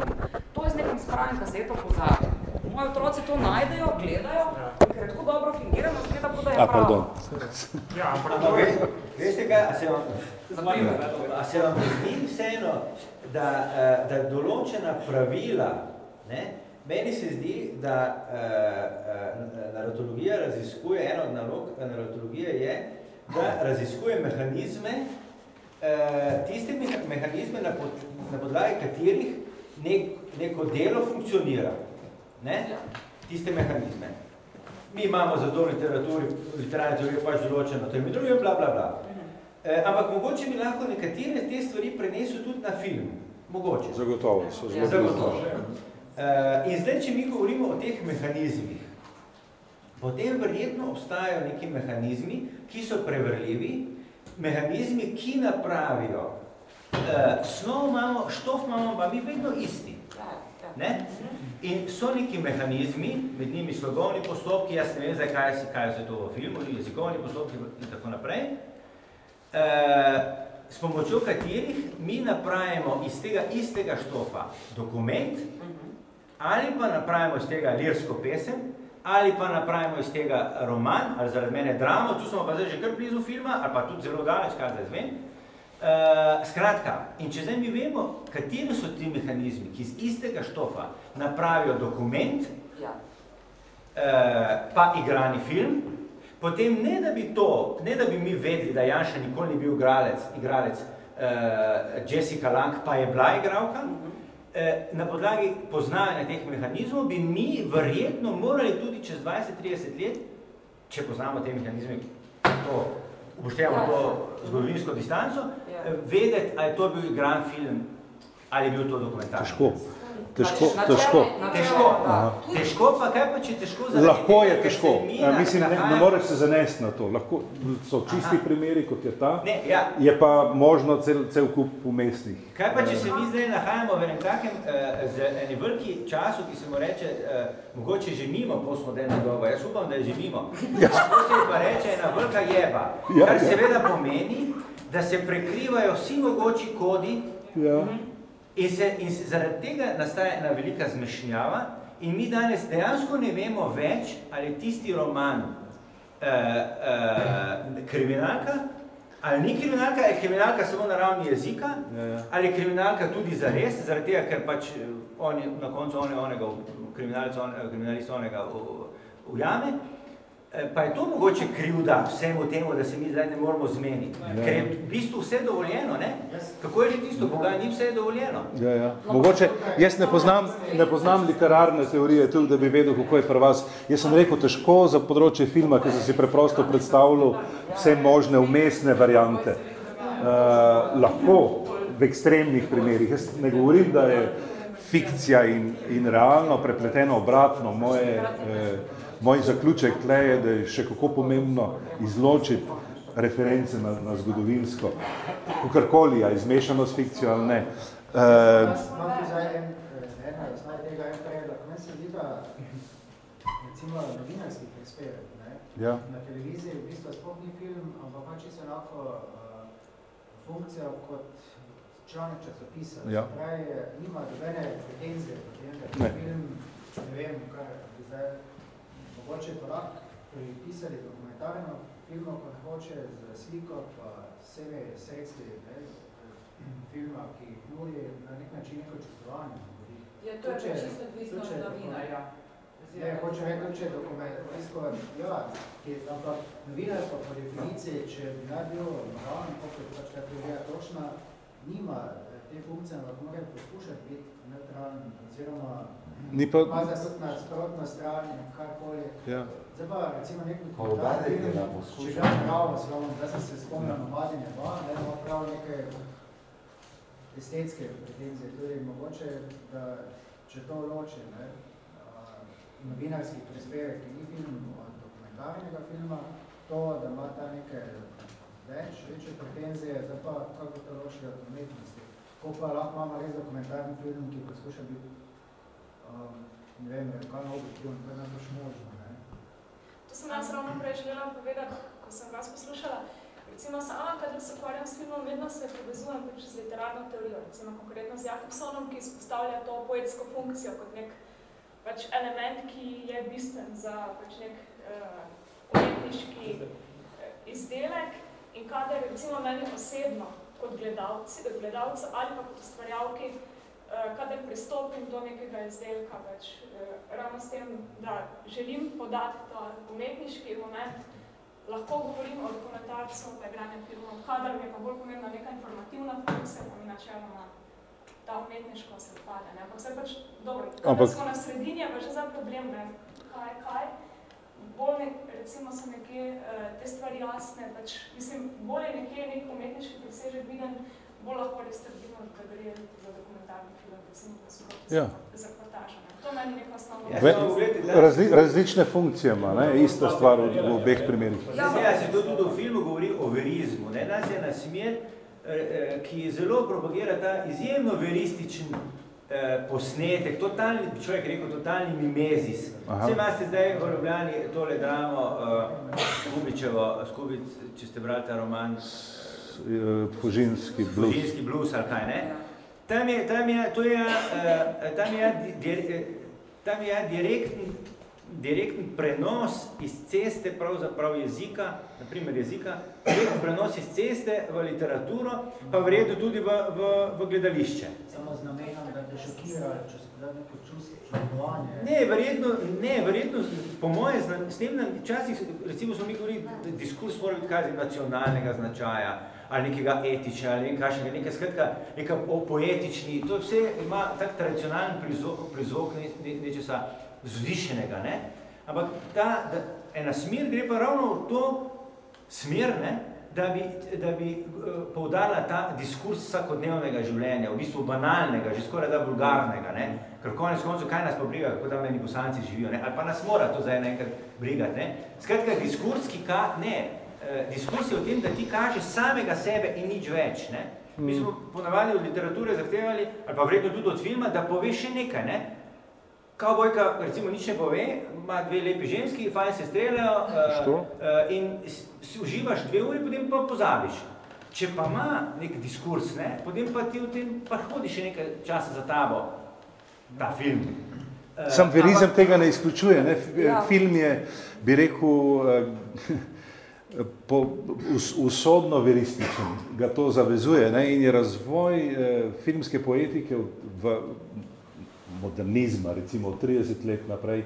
To je z nekim spravim kaseto pozabi. Moji otroci to najdejo, gledajo, in ker je tako dobro fingirano, zgleda, da je pravo. A, pardon. Ja, ampak to je... Veste kaj, a se vam... A se vam zdi vseeno, da, eh, da določena pravila, ne, Meni se zdi, da uh, uh, narotologija raziskuje, eno od nalog narotologije je, da raziskuje mehanizme, uh, tiste mehanizme, na, pod, na podlagi katerih nek, neko delo funkcionira. Ne? Tiste mehanizme. Mi imamo za to literaturi, literarne teorije pač določeno terminologijo, bla, bla, bla. E, ampak mogoče bi lahko nekatere te stvari prenesel tudi na film. Mogoče. Zagotovo. So zelo Zagotovo. Uh, in zdaj, če mi govorimo o teh mehanizmih, potem verjetno obstajajo neki mehanizmi, ki so preverljivi, mehanizmi, ki napravijo, uh, snov imamo, štof imamo, pa mi vedno isti. Ne? In so neki mehanizmi, med njimi slogovni postopki, jaz ne vem zdaj, kaj, kaj je to v filmu, jezikovni postopki in tako naprej, uh, s pomočjo katerih mi napravimo iz tega istega štofa dokument, ali pa napravimo iz tega lirsko pesem, ali pa napravimo iz tega roman, ali zaradi mene dramo, tu smo pa zdaj že kar blizu filma, ali pa tudi zelo daleč, kaj zdaj zvem. Uh, skratka, in če zdaj mi vemo, kateri so ti mehanizmi, ki iz istega štofa napravijo dokument, ja. uh, pa igrani film, potem ne da bi to, ne da bi mi vedeli, da Janša nikoli ni bil igralec, igralec uh, Jessica Lang, pa je bila igralka, uh -huh. Eh, na podlagi poznanja teh mehanizmov bi mi verjetno morali tudi čez 20-30 let, če poznamo te mehanizme, to upoštevamo to zgodovinsko distanco, ja. eh, vedeti, ali je to bil igran film, ali je bil to dokumentarni. Težko. Težko, težko. Težko. Težko pa kaj pa, če težko zaradi Lahko je težko. Ja, mislim, ne, ne moreš se zanesti na to. Lahko so čisti Aha. primeri, kot je ta. Ne, ja. Je pa možno cel, cel kup umestnih. Kaj pa, če se mi zdaj nahajamo v nekakšnem uh, z eni veliki času, ki se mu reče, uh, mogoče že mimo postmoderna doba. Jaz upam, da je že mimo. Ja. Se pa reče ena velika jeba. Ja, kar ja. seveda pomeni, da se prekrivajo vsi mogoči kodi, ja. In, se, in se, zaradi tega nastaja ena velika zmešnjava in mi danes dejansko ne vemo več, ali tisti roman uh, uh, kriminalka, ali ni kriminalka, je kriminalka samo na ravni jezika, ja, ja. ali je kriminalka tudi za res, zaradi tega, ker pač on je, na koncu one, onega kriminalca, on, kriminalista onega ujame. Eh, pa je to mogoče krivda vsemu temu, da se mi zdaj ne moramo zmeniti. Ja. Ker je v bistvu vse dovoljeno, ne? Kako je že tisto, koga ni vse dovoljeno? Ja, ja. Mogoče, jaz ne poznam, ne poznam literarne teorije tudi, da bi vedel, kako je pri vas. Jaz sem rekel, težko za področje filma, ker sem si preprosto predstavljal vse možne umestne variante. Uh, lahko v ekstremnih primerih. Jaz ne govorim, da je fikcija in, in realno prepleteno obratno moje eh, moj zaključek tle je, da je še kako pomembno izločiti reference na, na zgodovinsko, kakorkoli, a izmešano s fikcijo ali ne. Uh, Ja. Na televiziji v bistvu sploh ni film, ampak pač čisto enako uh, funkcijo kot članek časopisa. Ja. Pravi, nima dobene pretenzije, potem, da film, ne vem, kaj, zdaj, Hoče pa lahko pripisali dokumentarno filmo, kot hoče z sliko, pa vsemi sredstvi filma, ki jih nudi na nek način neko čustovanje. Ja, to je čisto odvisno od novinarja. Ne, hoče reči, če je dokumentarno, ja, ki je ampak novinar pa po definiciji, če bi naj bil moralen, kako je pač ta teorija točna, nima te funkcije, ampak mora poskušati biti neutralen, oziroma Ni pa... Ma za na sprotno stran, karkoli. Ja. Zdaj pa recimo nek komentar, če ga pravo slovno, da sem se spomnil na Madine 2, ne, ima prav nekaj estetske pretenzije, tudi mogoče, da če to loče, ne, novinarski prispevek, ki ni film od dokumentarnega filma, to, da ima ta nekaj več, večje pretenzije, zdaj pa kako to loče od umetnosti. Koliko pa lahko imamo res dokumentarni film, ki poskuša biti um, ne vem, radikalno objektivno, to je najbolj možno. Ne? To sem jaz ravno prej želela povedati, ko sem vas poslušala. Recimo sama, kadar se ukvarjam s filmom, vedno se povezujem pač z literarno teorijo, recimo konkretno z Jakobsonom, ki izpostavlja to poetsko funkcijo kot nek pač element, ki je bistven za pač nek uh, umetniški uh, izdelek in kadar recimo meni osebno kot gledalci, gledalci ali pa kot ustvarjavki Eh, kadar pristopim do nekega izdelka, več, eh, ravno s tem, da želim podati ta umetniški moment, lahko govorim o dokumentarcu, o igranju filmov, kadar mi je pa bolj pomembna neka informativna funkcija, pa mi načeloma ta umetniško se odpade. Ne? Ampak se pač, dobro, kadar Ampak... smo na sredini, je pa že za problem, ne? kaj, kaj, bolj nek, recimo so nekje uh, te stvari jasne, pač, mislim, bolj je nekje nek umetniški presežek viden, bolj lahko res trdimo, da gre za dokumentarni film, recimo, da so ja. za kvartaža. To meni nek osnovno. Ja, razli, različne funkcije ima, ne? ista stvar v, v obeh primerih. Ja, ja, se to tudi v filmu govori o verizmu. Ne? Nas je na smer, eh, eh, ki zelo propagira ta izjemno verističen eh, posnetek, totalni, človek rekel, totalni mimezis. Vse imate zdaj v Ljubljani tole dramo uh, Skubičevo, Skubic, če ste brali ta roman, Eh, Fužinski blues. Fužinski blues ali kaj, ne? Tam je, tam je, to je, uh, tam je, dir, tam je direkten, direkten prenos iz ceste, pravzaprav jezika, naprimer jezika, prenos iz ceste v literaturo, pa v redu tudi v, v, v gledališče. Samo z namenom, da te šokira, če se da neko čustvo, Ne, verjetno, ne, verjetno, po moje, s tem, časih, recimo smo mi govorili, da diskurs mora biti kaj nacionalnega značaja, ali nekega etiča, ali nekaj, nekaj skratka, nekaj poetični, to vse ima tak tradicionalen prizvok, prizvok ne, ne, nečesa zvišenega, ne? Ampak ta, da, ena smer gre pa ravno v to smer, ne? Da bi, da bi uh, poudarila ta diskurs vsakodnevnega življenja, v bistvu banalnega, že skoraj da vulgarnega, ne? ker konec koncu, kaj nas pa briga, kako tam meni poslanci živijo, ne? ali pa nas mora to zdaj nekaj brigati. Ne? Skratka, diskurs, ki ka, ne, Eh, diskusija o tem, da ti kažeš samega sebe in nič več. Ne? Mi smo ponavadi od literature zahtevali, ali pa vredno tudi od filma, da poveš še nekaj. Ne? Kavbojka recimo nič ne pove, ima dve lepi ženski, fajn se streljajo uh, uh, in uživaš dve uri, potem pa pozabiš. Če pa ima nek diskurs, ne, potem pa ti v tem pa hodi še nekaj časa za tabo, ta film. Sam verizem tega ne izključuje. Ne? Ja. Film je, bi rekel, uh, [laughs] po, us, usodno verističen, ga to zavezuje ne? in je razvoj eh, filmske poetike v modernizma, recimo od 30 let naprej,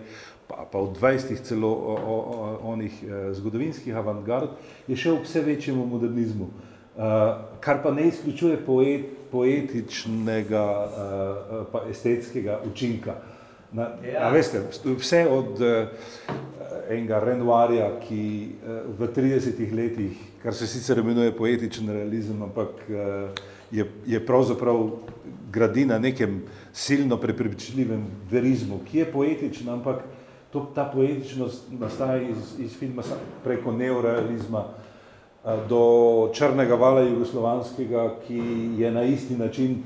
pa, pa od 20 celo o, o, o, onih eh, zgodovinskih avantgard, je šel k vse večjemu modernizmu, eh, kar pa ne izključuje poet, poetičnega eh, pa estetskega učinka. Na, ja. a veste, vse od eh, enega Renoirja, ki eh, v 30 letih, kar se sicer imenuje poetičen realizem, ampak eh, je, je pravzaprav gradi na nekem silno prepričljivem verizmu, ki je poetičen, ampak to, ta poetičnost nastaja iz, iz filma preko neorealizma do črnega vala jugoslovanskega, ki je na isti način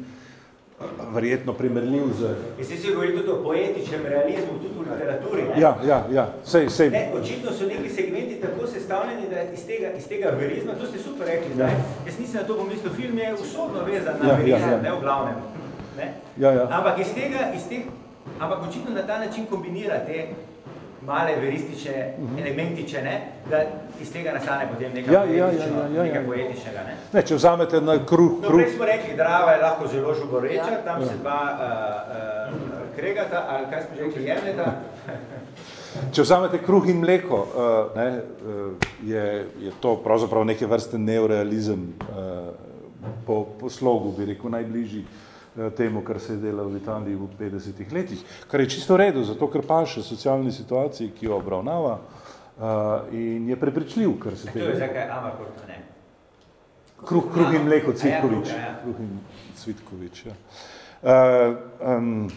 verjetno primerljiv z... Jeste si govorili tudi o poetičnem realizmu, tudi v literaturi, ne? Ja, ja, ja, sej, sej. Ne, očitno so neki segmenti tako sestavljeni, da iz tega, iz tega verizma, to ste super rekli, ja. ne? Jaz nisem na to pomislil, film je usodno vezan na ja, verizem, ja, ja. ne v glavnem. Ne? Ja, ja. Ampak iz tega, iz teh, ampak očitno na ta način kombinira te male veristične uh mhm. -huh. elementiče, ne? da iz tega nastane potem nekaj ja, ja, ja, ja, ja, ja. poetičnega. Ne? ne, če vzamete na kruh... No, prej smo rekli, drava je lahko zelo žuboreča, ja. tam ja. se dva uh, uh, kregata, ali kaj smo že rekli, jemljeta. [laughs] Če vzamete kruh in mleko, uh, ne, uh, je, je to pravzaprav neke vrste neorealizem uh, po, po slogu, bi rekel, najbližji uh, temu, kar se je delalo v Italiji v 50 letih, kar je čisto redo, zato ker paše socialni situaciji, ki jo obravnava uh, in je prepričljiv, kar se tega. To je zakaj Amakor, ne? Kruh, kruh in mleko, Cvitkovič. Ja, kruh in Cvitkovič, ja. Uh, um,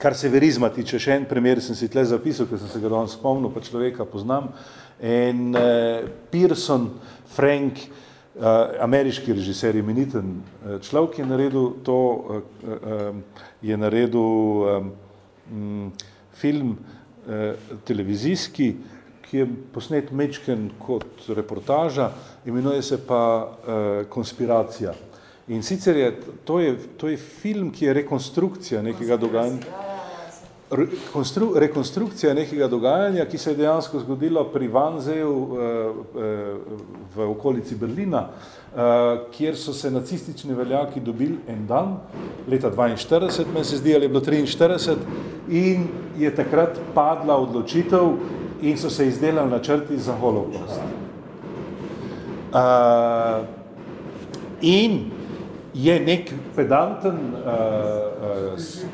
kar se verizma tiče, še en primer sem si tle zapisal, ker sem se ga danes spomnil, pa človeka poznam, en uh, Pearson, Frank, Uh, ameriški režiser imeniten uh, človek, je naredil to, uh, je naredil um, film televizijski, ki je posnet mečken kot reportaža, imenuje se pa Konspiracija. In sicer je to, je, to je film, ki je rekonstrukcija nekega dogajanja rekonstrukcija nekega dogajanja, ki se je dejansko zgodilo pri Vanzeju eh, eh, v okolici Berlina, eh, kjer so se nacistični veljaki dobili en dan, leta 42, me se zdi, ali je bilo 43, in je takrat padla odločitev in so se izdelali načrti za holokost. In je nek pedanten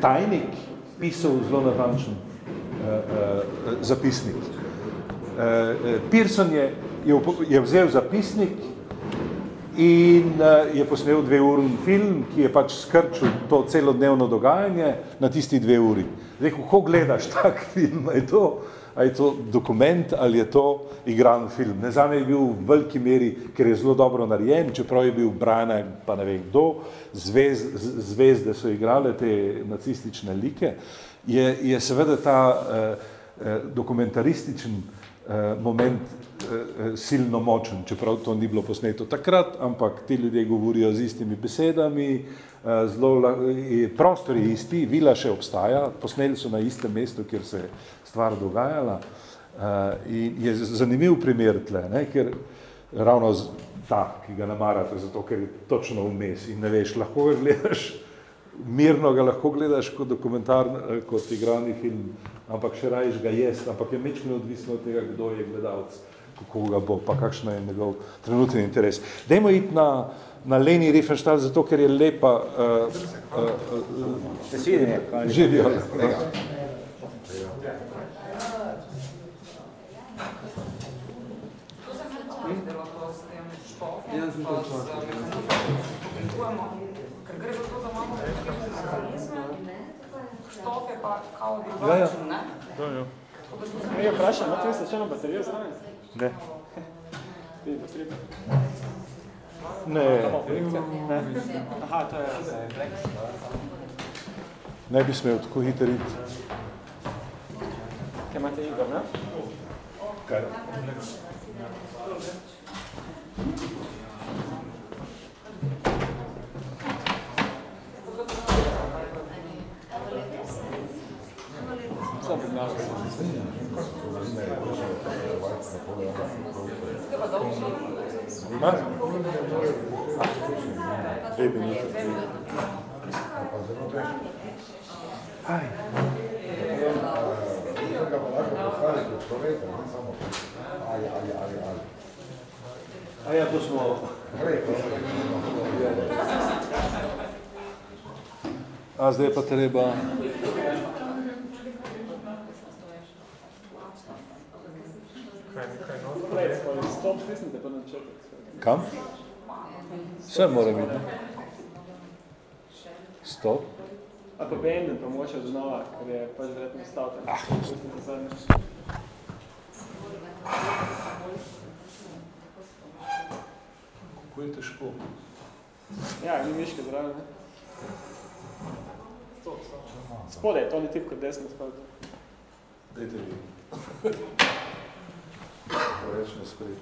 tajnik, pisal zelo natančen uh, uh, zapisnik. Uh, Pearson je, je, je vzel zapisnik in uh, je posnel dve urni film, ki je pač skrčil to celodnevno dogajanje na tisti dve uri. Rekel, ko gledaš tak film, je to, je to dokument ali je to igran film. Ne zame je bil v veliki meri, ker je zelo dobro narejen, čeprav je bil brana, pa ne vem kdo, zvez, zvezde so igrale te nacistične like, je, je seveda ta eh, eh dokumentarističen eh, moment eh, silno močen, čeprav to ni bilo posneto takrat, ampak ti ljudje govorijo z istimi besedami, eh, zelo, eh, prostor je isti, vila še obstaja, posneli so na istem mestu, kjer se je stvar dogajala eh, in je zanimiv primer tle, ne, ker ravno ta, ki ga namarate, zato ker je točno vmes in ne veš, lahko ga gledaš, mirno ga lahko gledaš kot dokumentar, eh, kot igrani film, ampak še rajš ga jest, ampak je mečno odvisno od tega, kdo je gledalec, kako ga bo, pa kakšno je njegov trenutni interes. Dajmo iti na, na Leni Riefenstahl, zato ker je lepa... Uh, uh, uh, živijo. Jaz sem to štof je pa kao drugačen, ne? Ja, ja. Ne, ja, vprašam, imate se še na baterijo stane? Ne. Ti baterijo? Ne. Aha, to je black. Ne bi smel tako hiter iti. Kaj imate Igor, ne? Kaj? Dve minuti. pa zelo težko. Aj. Potem ga pa lahko postavi kot človeka, ne samo ali, ali, ali, ali. A ja, to smo... Prej, A zdaj pa treba... Stop, stisnite pa na četek. Kam? Vse mora biti. Stop. A pa benden pa moče od znova, ker je pač verjetno vstal tam. Ah. Kako je težko? Ja, ni miške zraven, ne? Spodaj, to ni tipko desno spodaj. Dajte vi. Preveč nespred.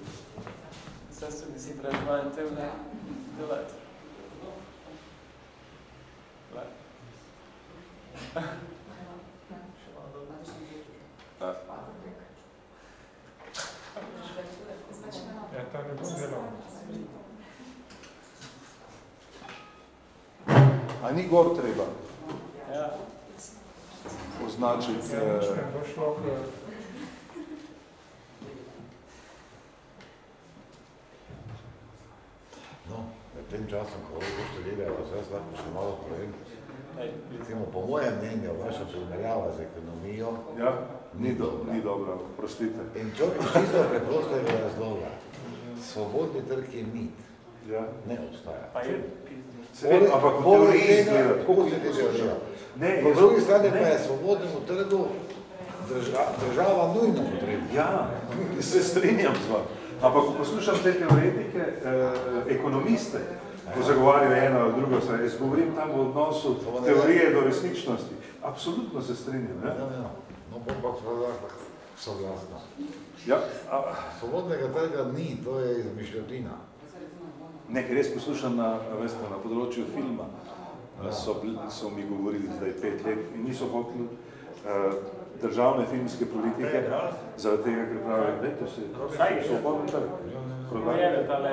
Vse se mi zdi prežvajem tem, ne? Delajte. Ja, ta ne bo delal. A ni gor treba Ja. označiti... Ja, nič eh, ne bo šlo No, med tem časom, ko ovo študirajo, pa se jaz lahko še malo povem. Recimo, po mojem mnenju, vaša primerjava z ekonomijo Ja, ni dobra. Ni dobra, prostite. In to iz čisto preprostega razloga. Svobodni trg je mit, Ja. ne obstaja. pa je Se vem, ampak v Poleg teoriji izgleda. Tako se ti teorija. Ne, Po drugi strani pa je svobodnemu trgu drža, država nujno potrebna. Ja, se strinjam z vami. Ampak ko poslušam te teoretike, eh, ekonomiste, ko zagovarjajo eno ali drugo, saj jaz govorim tam v odnosu teorije do resničnosti. Absolutno se strinjam. Ja, Ja, ja. No, bom pa seveda soglasna. ja a, Svobodnega trga ni, to je izmišljotina. nekaj res poslušam na, veste, na področju filma. Ja. So, so mi govorili zdaj pet let in niso hoteli uh, državne filmske politike, zaradi tega, ker pravijo, da to se svobodni trg. prodaja. Projeve tale...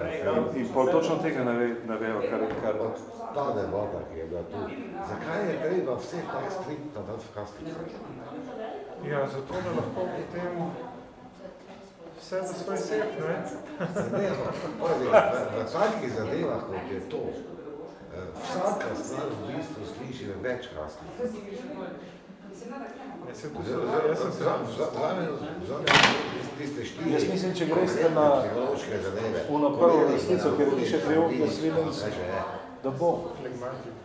In, in pol točno tega ne, ve, ne vejo, kar, kar Ta debata, ki je bila tu, zakaj je treba vse tako striktno dati v kastico? Ja, zato da lahko potem vse za svoj sef, ne? Ne, no, v, takih zadevah, kot je to, eh, vsaka stvar v bistvu sliši več kastic. Ja, jaz mislim, če greste na uno prvo resnico, kjer piše Kaj že je? da bo.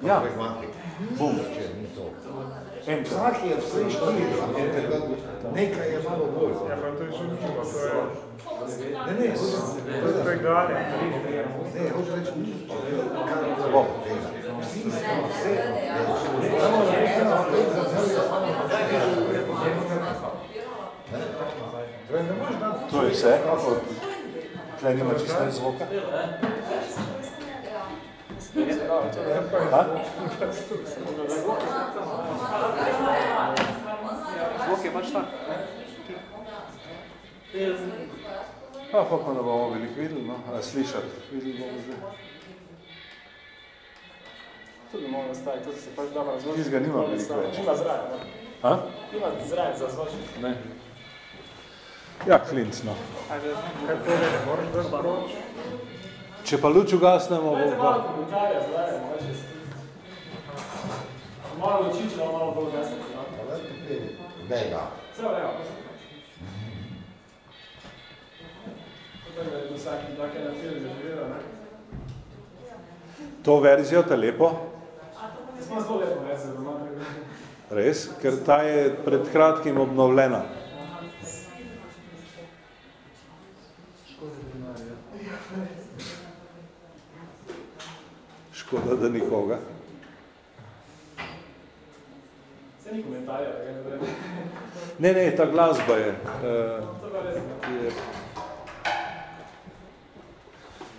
Ja, Flegmatik. bom. Če ni to. En Vsak je vse štiri, nekaj je malo bolj. Ja, pa to je že ničimo, to je... Ne, ne, To je pregale. ne, hočem reči, ni kar bo To je vse. Tle nima čisto zvoka. A? Zvok je pač tak. A, pa pa ne bomo veliko videli, no, a slišati. Videli bomo zdaj. Tudi moramo nastaviti, tudi se pač dobro zvoči. Tistega nima veliko več. Nima zraven, ne? A? Nima zraven za zvoči. Ne. Ja, klinc, no. Ajde, Kaj tole ne moreš dati proč? Če pa luč ugasnemo, bo malo komentarja zraven, je... Malo lučičilo, malo bolj jasno. Ne, ga. Vse v rejo. Tako da je do vsaki take na filmu živelo, ne? To verzijo, ta lepo, Imam zelo lepo verzijo doma. res, ker ta je pred kratkim obnovljena. Škoda, da nikoga. Vse ni komentarja, ne. Ne, ta glasba je. Uh, je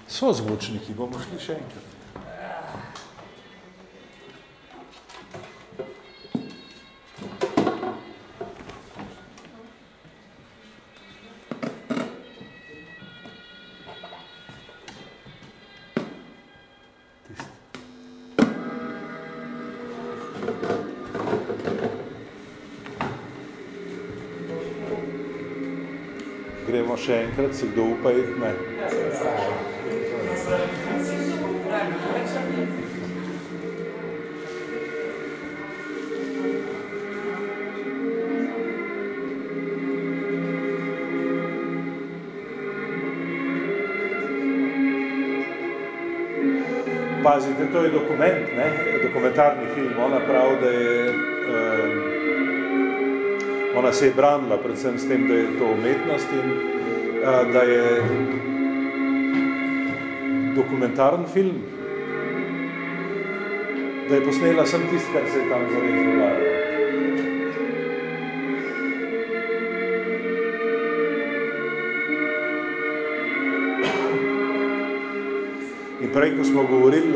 so zvočniki, bomo šli še enkrat. Enkrat, se kdo upa iti? Ne. Pazite, to je dokument, ne? dokumentarni film. Ona pravi, da je eh, ona se je branila predvsem s tem, da je to umetnost in da je dokumentarni film, da je posnela sem tisto, kar se je tam zares dogajalo. In prej, ko smo govorili,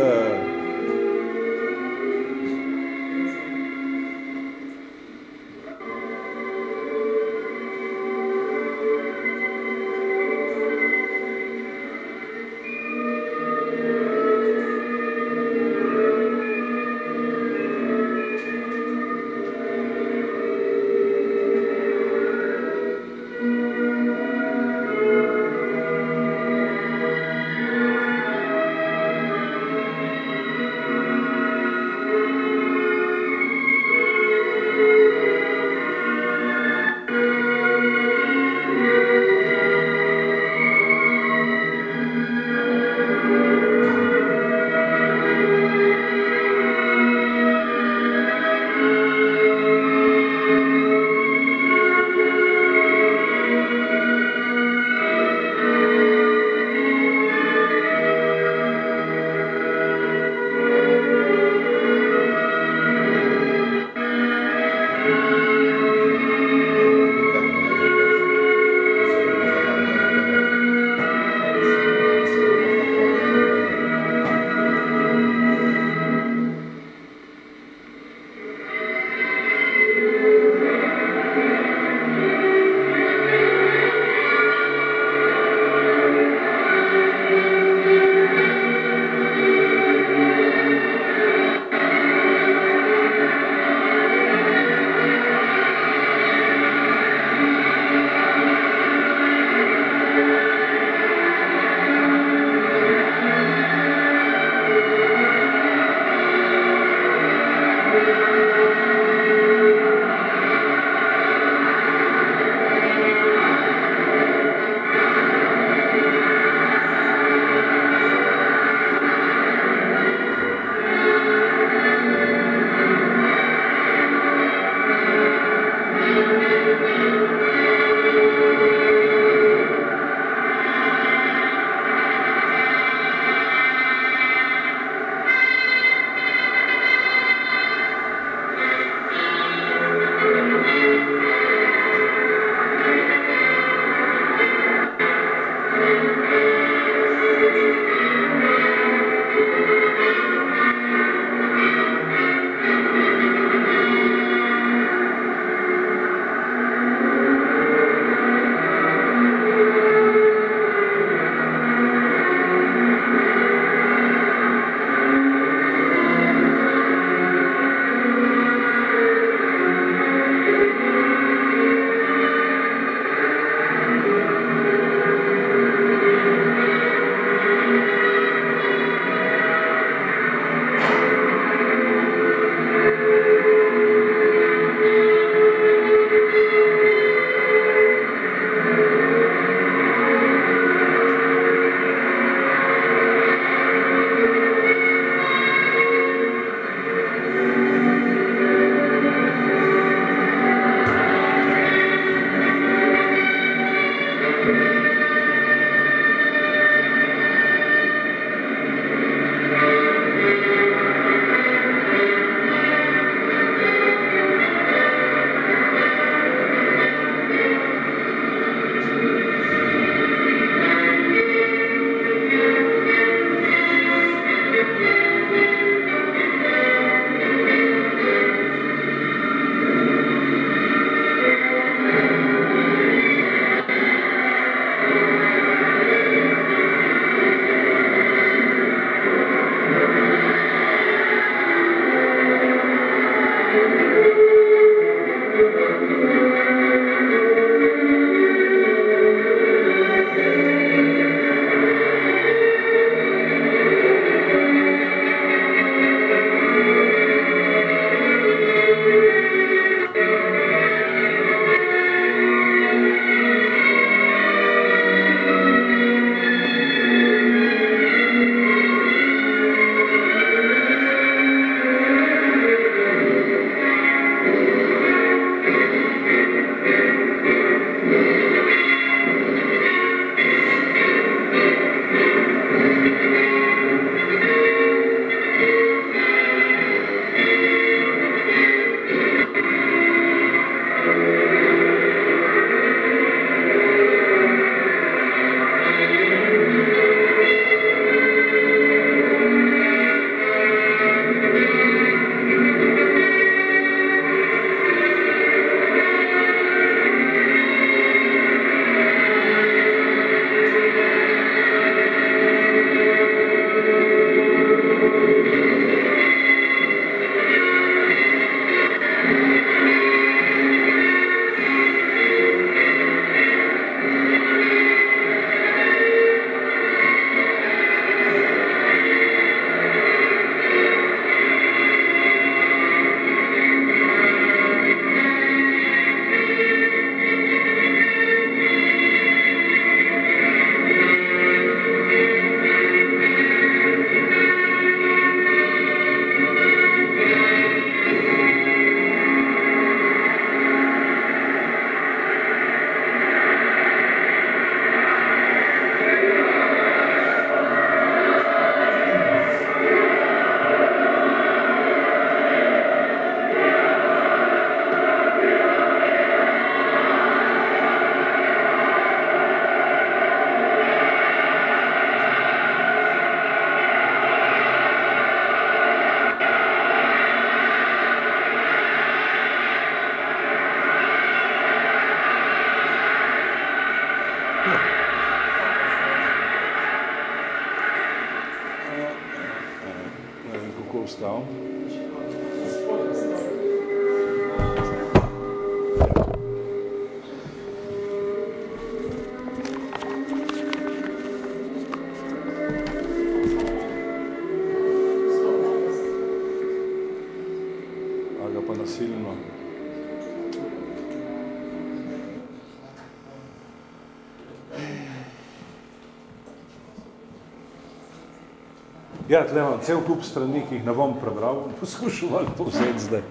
Ja, tle imam cel kup strani, ki jih ne bom prebral, poskušal malo povzeti zdaj.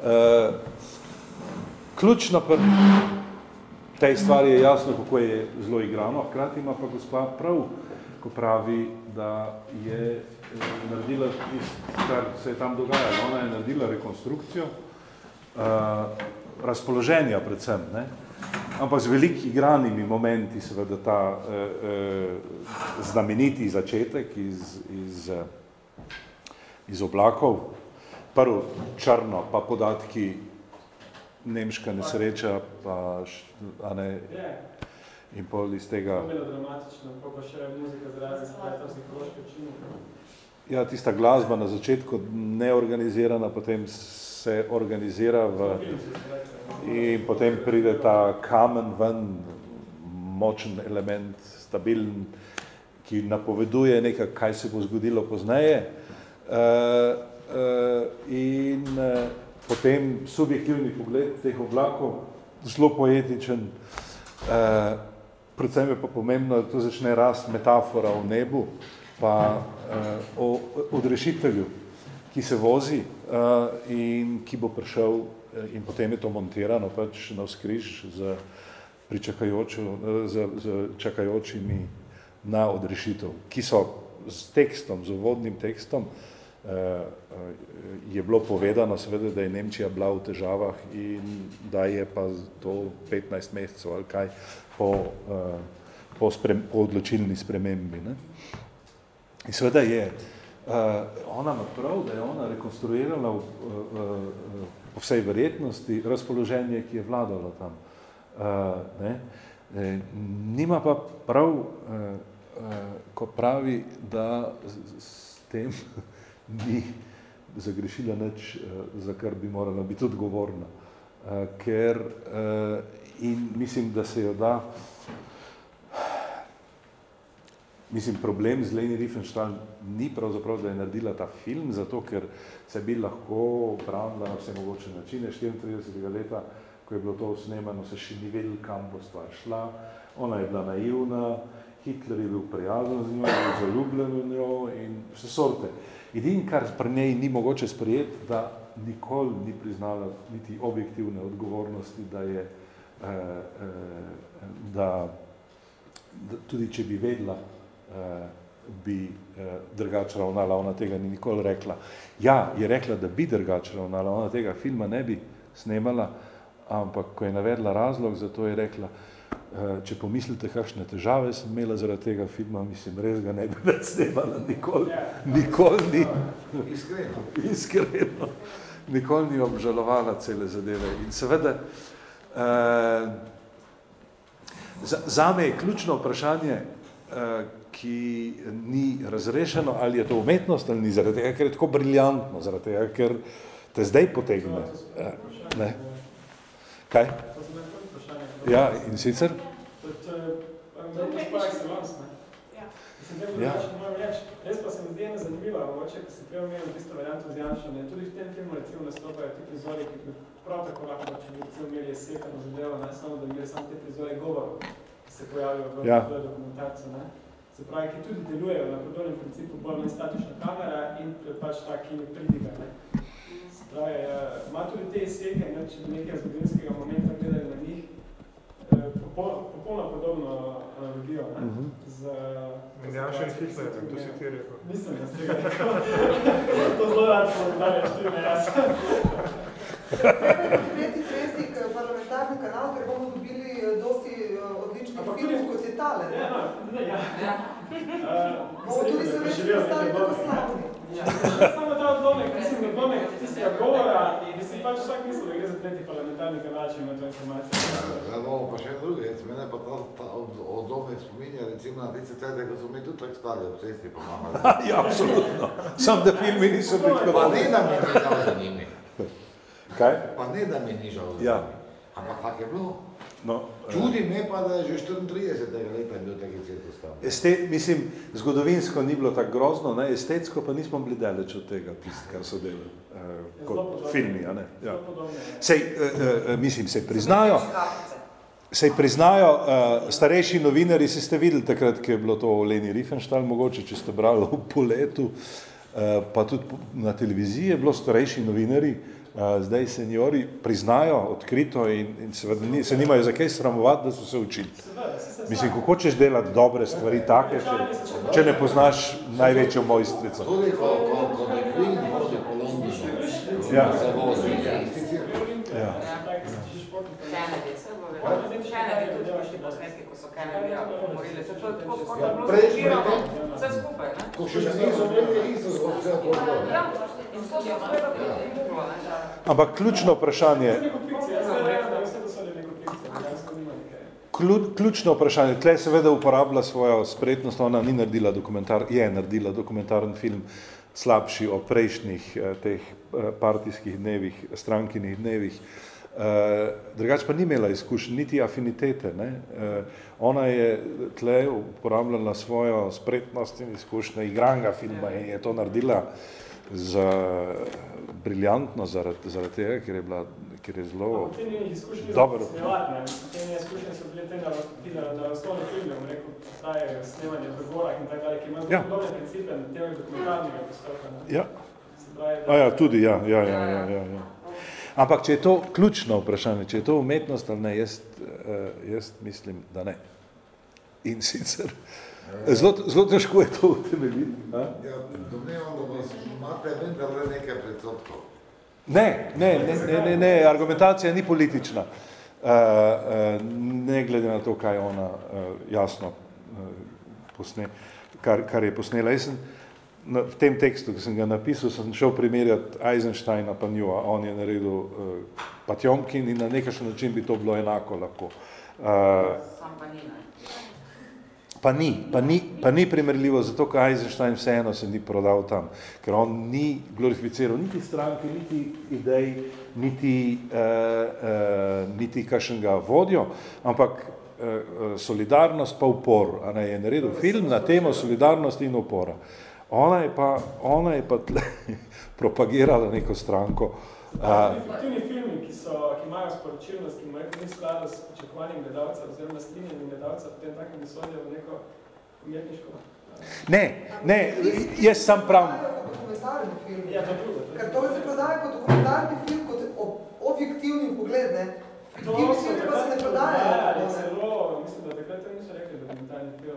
Uh, ključno pri tej stvari je jasno, kako je zelo igrano, hkrati ima pa gospa prav, ko pravi, da je eh, naredila tisto, kar se je tam dogajalo. Ona je naredila rekonstrukcijo uh, razpoloženja predvsem, ne? Ampak z veliki igranimi momenti, seveda ta uh, uh, znameniti začetek iz, iz, uh, iz oblakov, prvo črno, pa podatki nemška nesreča, pa a ne, in pol iz tega... dramatično, pa še muzika zrazi spleta psihološke čine. Ja, tista glasba na začetku neorganizirana, potem se organizira v, in potem pride ta kamen ven, močen element, stabilen, ki napoveduje nekaj, kaj se bo zgodilo pozneje. Uh, uh, in uh, potem subjektivni pogled teh oblakov, zelo poetičen, uh, predvsem je pa pomembno, da to začne rast metafora v nebu, pa o odrešitelju, ki se vozi uh, in ki bo prišel uh, in potem je to montirano pač na vzkriž z, z, z čakajočimi na odrešitev, ki so s tekstom, z uvodnim tekstom, je bilo povedano seveda, da je Nemčija bila v težavah in da je pa to 15 mesecev ali kaj po, po, sprem, po odločilni spremembi. Ne? In seveda je uh, Uh, ona ima prav, da je ona rekonstruirala v, uh, uh, po vsej verjetnosti razpoloženje, ki je vladalo tam. Uh, ne? E, nima pa prav, uh, uh, ko pravi, da s, s tem [laughs] ni zagrešila nič, uh, za kar bi morala biti odgovorna. Uh, ker uh, in mislim, da se jo da Mislim, problem z Leni Riefenstahl ni pravzaprav, da je naredila ta film, zato ker se bi lahko branila na vse mogoče načine. 34. leta, ko je bilo to snemano, se še ni vedel, kam bo stvar šla. Ona je bila naivna, Hitler je bil prijazen z njo, je bil zaljubljen v njo in vse sorte. Edin, kar pri njej ni mogoče sprejeti, da nikoli ni priznala niti objektivne odgovornosti, da je, eh, eh, da, da tudi če bi vedela, bi uh, drugače ravnala, ona tega ni nikoli rekla. Ja, je rekla, da bi drugače ravnala, ona tega filma ne bi snemala, ampak ko je navedla razlog, zato je rekla, uh, če pomislite, kakšne težave sem imela zaradi tega filma, mislim, res ga ne bi več snemala, nikoli, nikoli ni, iskreno, iskreno, nikoli ni obžalovala cele zadeve. In seveda, uh, za, zame je ključno vprašanje, uh, ki ni razrešeno, ali je to umetnost ali ni, zaradi tega, ker je tako briljantno, zaradi tega, ker te zdaj potegne. Ne. Kaj? Ja, in sicer? Ja. Res pa se mi zdi ena zanimiva, mogoče, ko se prej omenil tisto varianto z Janšo, ne, tudi v tem filmu recimo nastopajo ti prizori, ki bi prav tako lahko, če bi recimo imeli sekano zadevo, ne, samo da bi imeli samo te prizore govorov, ki se pojavijo v ja. dokumentarcu, ne se pravi, ki tudi delujejo na podobnem principu, bolj statična kamera in pač taki pridiga. Ne. Se pravi, eh, ima tudi te izseke, ne, če bi nekaj zgodovinskega momenta gledali na njih, eh, popolno podobno analogijo. Ne, uh -huh. z, Menjaša in Hitler, to si ti rekel. Mislim, da ste ga rekel. to zelo rad povedali, što ime jaz. Tretji, tretji parlamentarni kanal, ker bomo dobili eh, dosti odličnih filmov, kot je tale. Ja, no, ne, ja. ja. Bomo tudi se več postali tako slavni. Ja, samo ta odlomek, mislim, odlomek tistega govora, bi si pač vsak mislil, da gre za tretji parlamentarni kanal, če ima to informacijo. Ja, bomo pa še drugi, jaz mene pa ta, ta od, odlomek spominja, recimo na tiste ceste, ko so mi tudi tako stali ob cesti pa mama. [laughs] ja, absolutno. Sam da filmi niso bili Pa ne, da mi ni žal za njimi. Kaj? Pa ne, da mi ni žal za Ja. njimi. Ampak kak je bilo? No, Čudi me pa, da je že 34. leta bil taki cirkus tam. Este, mislim, zgodovinsko ni bilo tako grozno, ne? estetsko pa nismo bili daleč od tega, tist, kar so delali eh, kot filmi. A ne? Ja. Sej, eh, eh, mislim, se priznajo, se priznajo uh, starejši novinari, si ste videli takrat, ko je bilo to Leni Riefenstahl, mogoče, če ste brali v poletu, uh, pa tudi na televiziji je bilo starejši novinari, uh, zdaj seniori priznajo odkrito in, in seveda ni, se nimajo za kaj sramovati, da so se učili. Mislim, kako češ delati dobre stvari take, če, če ne poznaš največjo mojstrico. Tudi ko, ko, ko The Queen hodi po Londonu, Ja. se vozi, cirkus. Ja. Kennedy, se bo vedno. Kennedy tudi prišli Se to tako skoraj Ja, bilo zrežirano. Vse skupaj, ne? Ko še niso imeli isto zgodbo, vse to bilo. Ja, in to je zgleda kot je moglo, ne? Ampak ključno vprašanje, Klju, ključno vprašanje, tle seveda uporablja svojo spretnost, ona ni naredila dokumentar, je naredila dokumentaren film slabši o prejšnjih eh, teh eh, partijskih dnevih, strankinih dnevih. Eh, drugače pa ni imela izkušenj, niti afinitete. Ne? Eh, ona je tle uporabljala svojo spretnost in izkušnje igranga filma in je to naredila za briljantno zaradi, zaradi tega, ker je, bila, ker je zelo izkušnje dobro. Te njeni izkušnje so bile te na, na, na osnovni filmi, bom rekel, traje snemanje v gorah in tako dalje, ki imajo Ja. podobne principe na teme dokumentarnega pristopa. ne. Ja. Pravi, da- A ja, tudi, ja, ja, ja, ja, ja, ja. Ampak če je to ključno vprašanje, če je to umetnost ali ne, jaz, eh, jaz mislim, da ne. In sicer, zelo, zelo težko je to utemeljiti. Ja, domnevam, da imate vendarle nekaj predsotkov. Ne, ne, ne, ne, ne, ne, argumentacija ni politična. Uh, uh, ne glede na to, kaj ona jasno posne, kar, kar je posnela. Jaz sem na, v tem tekstu, ki sem ga napisal, sem šel primerjati Eisensteina pa Njuva. On je naredil uh, Patjomkin in na nekakšen način bi to bilo enako lahko. Uh, Sam pa ni, ne? Pa ni, pa ni, pa ni primerljivo, zato ker Eisenstein vseeno se ni prodal tam, ker on ni glorificiral niti stranke, niti idej, niti, uh, uh, niti kakšnega vodjo, ampak uh, solidarnost pa upor. A ne, je naredil film na temo solidarnosti in upora. Ona je pa, ona je pa tle [laughs] propagirala neko stranko. Fiktivni filmi, ki, so, ki imajo sporočilnost, ki imajo ni skladu s pričakovanjem gledalca oziroma strinjanjem gledalca, potem takem bi sodijo v neko umetniško. ne, ne, jaz sam pravim, Dokumentarni film. Ja, to je drugo. Ker to se prodaja kot dokumentarni film, kot ob, objektivni pogled, ne. So filmi pa se ne tako, ne. celo, mislim, da takrat to niso rekli dokumentarni film.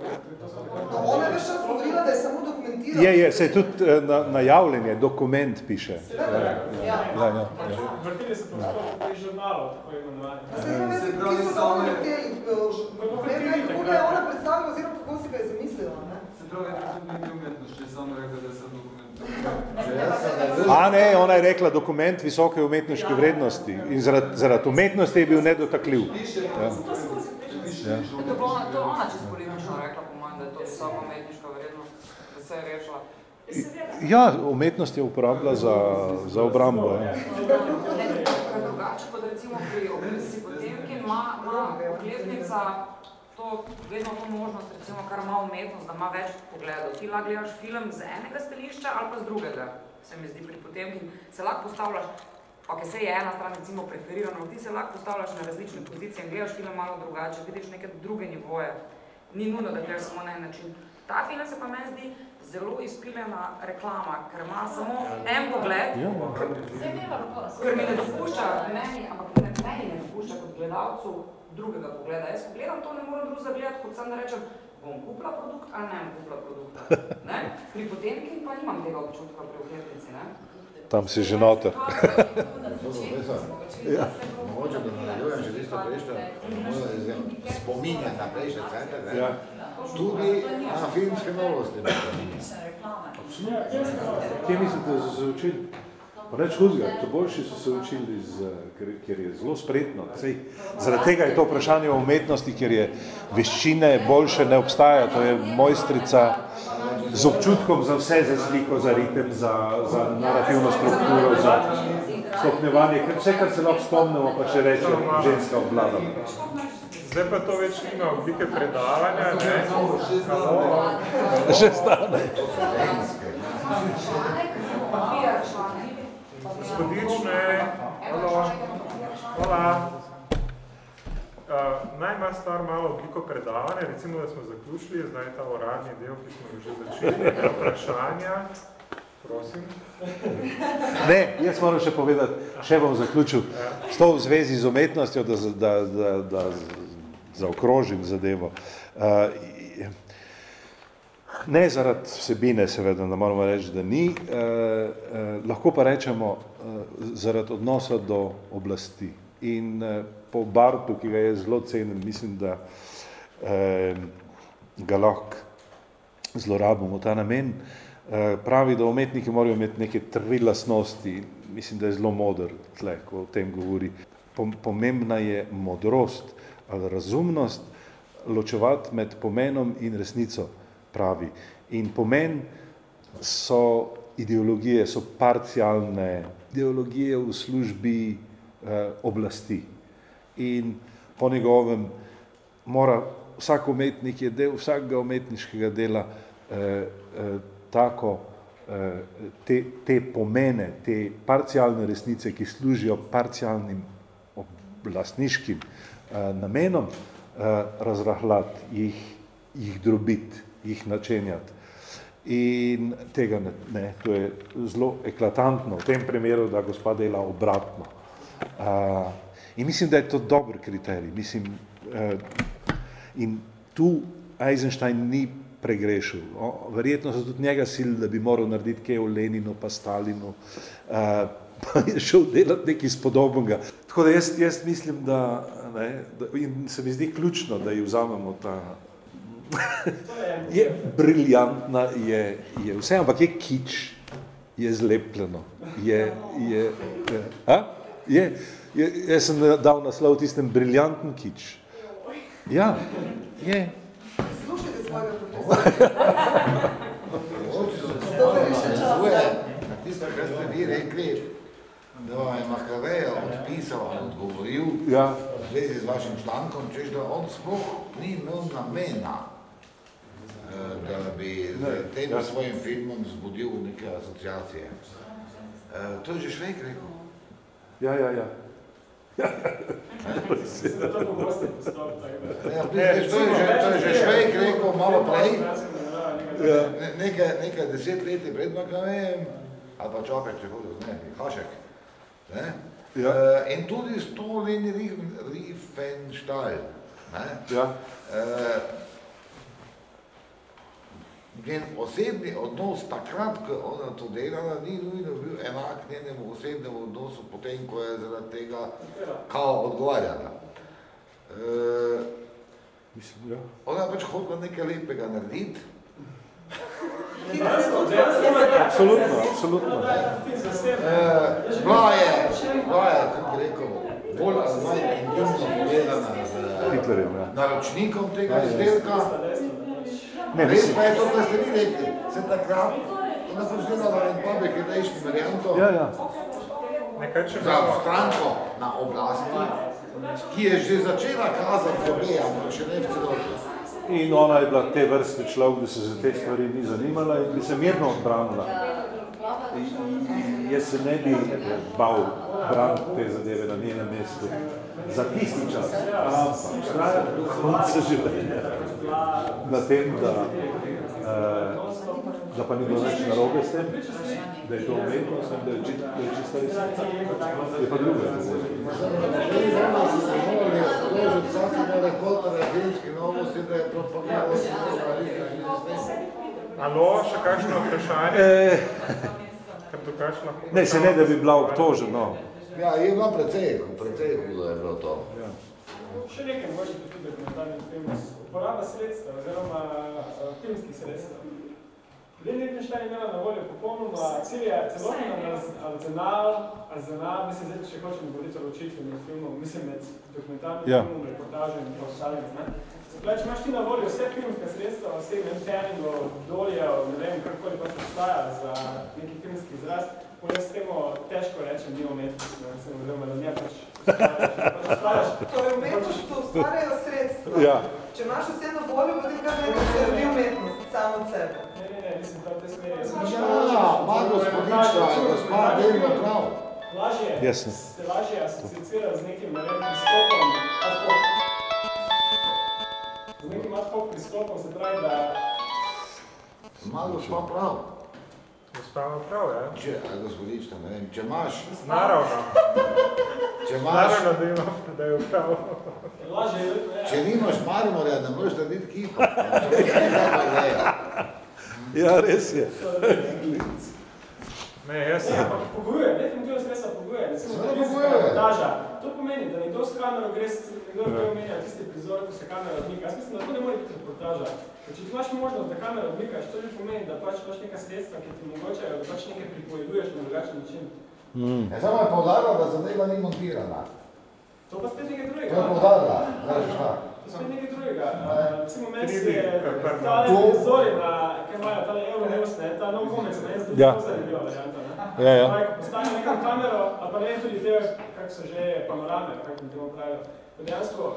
No, ona je ves čas govorila, da je samo dokumentirala. Je, je, se je tudi eh, na, najavljenje, dokument piše. Seveda, Ja, ja. ja, ja, ja. Vrtili se pa v teh žurnalov, tako imenovani. Zdaj, ne vem, ki so to oni vem, kako ga je ona predstavila, oziroma kako si ga je zamislila, ne. Se pravi, da tudi ni umetnost, če je samo rekel, da sem A ne, ona je rekla dokument visoke umetniške vrednosti in zaradi, zaradi umetnosti je bil nedotakljiv. Ja. Ja. To je ona, čisto politično rekla, po mojem, da je to visoka umetniška vrednost, da se je rešila. ja, umetnost je uporabila za, za obrambo. Ja. Ne, drugače kot recimo pri obletnici Potemkin ima, ima obletnica to, vedno to možnost, recimo, kar ima umetnost, da ima več pogledov. Ti lahko gledaš film z enega stališča ali pa z drugega, se mi zdi pri Potemkin. Se lahko postavljaš, ok, se je ena stran recimo preferirana, ti se lahko postavljaš na različne pozicije in gledaš film malo drugače, vidiš neke druge nivoje. Ni nujno, da gledaš samo na en način. Ta film se pa meni zdi zelo izpiljena reklama, ker ima samo en pogled, Ja. ker mi ne dopušča, meni, ampak meni ne dopušča kot gledalcu drugega pogleda. Jaz ko gledam to, ne morem drugega gledati, kot sam da rečem, bom kupila produkt ali ne bom kupila produkta. [laughs] Ne? Pri Potemkin pa nimam tega občutka pri oklepnici. Ne? tam si že noter. [laughs] ja. Mogoče, da nadaljujem še tisto prejšnjo, spominjam na prejšnje center, ja. tudi na filmske novosti. Kje mislite, da so se učili? Pa neč hudega, to boljši so se učili, z, ker, ker je zelo spretno. Sej, zaradi tega je to vprašanje o umetnosti, ker je veščine boljše ne obstaja, to je mojstrica z občutkom za vse, za sliko, za ritem, za, za narativno strukturo, za stopnevanje, vse, kar se lahko spomnimo, pa še reče ženska obvlada. Zdaj pa to več nima oblike predavanja, ne? Še stane. Gospodične, hvala. Hvala. Uh, naj ima stvar malo obliko predavanja, recimo, da smo zaključili, zdaj ta uradni del, ki smo že začeli, vprašanja. Prosim. Ne, jaz moram še povedati, še bom zaključil, s to v zvezi z umetnostjo, da, da, da, da zaokrožim zadevo. Uh, ne zaradi vsebine, seveda, da moramo reči, da ni, uh, uh, lahko pa rečemo zaradi odnosa do oblasti. In uh, po Bartu, ki ga je zelo cenim, mislim, da uh, ga lahko zlorabimo ta namen, uh, pravi, da umetniki morajo imeti neke tri lasnosti, mislim, da je zelo modr tle, ko o tem govori. Pomembna je modrost, ali razumnost ločevati med pomenom in resnico pravi. In pomen so ideologije, so parcialne ideologije v službi eh, oblasti. In po njegovem mora vsak umetnik je del vsakega umetniškega dela eh, eh, tako eh, te, te pomene, te parcialne resnice, ki služijo parcialnim oblastniškim Eh, namenom eh, razrahljati, jih, jih drobiti, jih načenjati. In tega ne, ne, to je zelo eklatantno v tem primeru, da gospa dela obratno. Uh, in mislim, da je to dober kriterij. Mislim, uh, in tu Eisenstein ni pregrešil. O, verjetno so tudi njega sil, da bi moral narediti kaj o Leninu pa Stalinu, uh, pa je šel delati nekaj spodobnega. Tako da jaz, jaz mislim, da, ne, da in se mi zdi ključno, da ji vzamemo ta je briljantna, je, je vse, ampak je kič, je zlepljeno, je, je, je, a? je, je, jaz sem dal naslov tistem briljanten kič. Ja, je. Slušajte svojega profesora. Tisto, kar ste vi rekli, da vam je Makaveja odpisal in odgovoril ja. v zvezi z vašim člankom, češ da on sploh ni imel namena, da bi z tem ja. svojim filmom zbudil neke asociacije. Eh, to je že Švejk rekel. Ja, ja, ja. [laughs] Ja, to je že Švejk rekel malo prej, ja. nekaj deset leti pred Makavejem, ali pa Čopek, če hodo, ne, Hašek. Ne? Ja. Uh, in tudi Stolin Riefenstahl. Ne? Ja. Uh, njen osebni odnos takrat, ko ona to delala, ni nujno bil enak njenemu osebnemu odnosu potem, ko je zaradi tega kao odgovarjala. Uh, Mislim, ja. Ona pač hodila nekaj lepega narediti, Absolutno, absolutno. Bila je, bila je, kako rekel, bolj ali manj intimno povedana z Hitlerjem, ja. naročnikom tega izdelka. Ne, Res pa je to, da ste vi rekli, se takrat, ona pač delala en pa bekedejški varianto ja, ja. za stranko na oblasti, ki je že začela kazati dobe, ampak še ne v celoti. In ona je bila te vrste človek, da se za te stvari ni zanimala in bi se mirno odbranila. Jaz se ne bi bal braniti te zadeve na njenem mestu za tisti čas, ampak traja do konca življenja na tem, da, eh, da pa ni bilo več narobe s tem, da je to umetnost in da je, čist, da je čista resnica. Je pa druga. Alo, še kakšno vprašanje? E, Ne, se ne, da bi bila obtožena. No. Ja, je bila precej, precej hudo je bilo to. Ja. Še nekaj mogoče tudi dokumentarni film. Uporaba sredstva, oziroma uh, filmskih sredstev. Lili Lichtenstein imela na voljo popolnoma cilje, celotno arzenal, arzenal, mislim, zdaj, če hočemo govoriti o ločitvenih filmov, mislim, med dokumentarnim ja. filmom, reportažem in ostalim, ne? Zdaj, če imaš ti na voljo vse filmske sredstva, vse mentoringov, doljev, ne vem, kakoli pa se za neki filmski izraz, jaz temu težko rečem, ni umetnost, ne, sem oziroma, da nije pač Torej, umetnost to ustvarjajo sredstva. Ja. Če imaš vse na voljo, potem kar nekaj se rodi umetnost, samo od sebe. Ne, ne, ne, mislim, da v tej smeri. Ja, ima gospodična, gospa, delno prav. Lažje, yes. se lažje asociacira z nekim, ne vem, pristopom. Z nekim ad hoc pristopom se pravi, da... Ima gospa prav. Gospa ima prav, ja. Če, a gospodična, ne vem, če imaš... Naravno. Če imaš... Naravno, da ima, da je prav. Ja. Če nimaš marmorja, ne možeš narediti kipa. Ja, res je. Ne, jaz sem. Ne, ampak pogojuje, definitivno sredstva pogojuje. Seveda pogojuje. To pomeni, da nekdo s kamero gre, nekdo gre omenja tisti prizor, ko se kamera odmika. Jaz mislim, da to ne more biti reportaža. Ker če ti imaš možnost, da kamera odmikaš, to ne pomeni, da pač imaš neka sredstva, ki ti mogočajo, da pač nekaj pripoveduješ na drugačen način. Mm. Ja, samo je povdarila, da zadeva ni montirana. To pa spet nekaj drugega. To je povdarila, znaš šta. To spet nekaj drugega. Recimo, meni se je tale prizori, na, kaj imajo tale Euronews, ne, ta nov komec, ne, jaz tudi ja. to zanimiva varianta, ne. Ja, ja. Ko postane nekam kamero, ali pa ne tudi te, kako so že panorame, kako mi temu pravijo. Dejansko,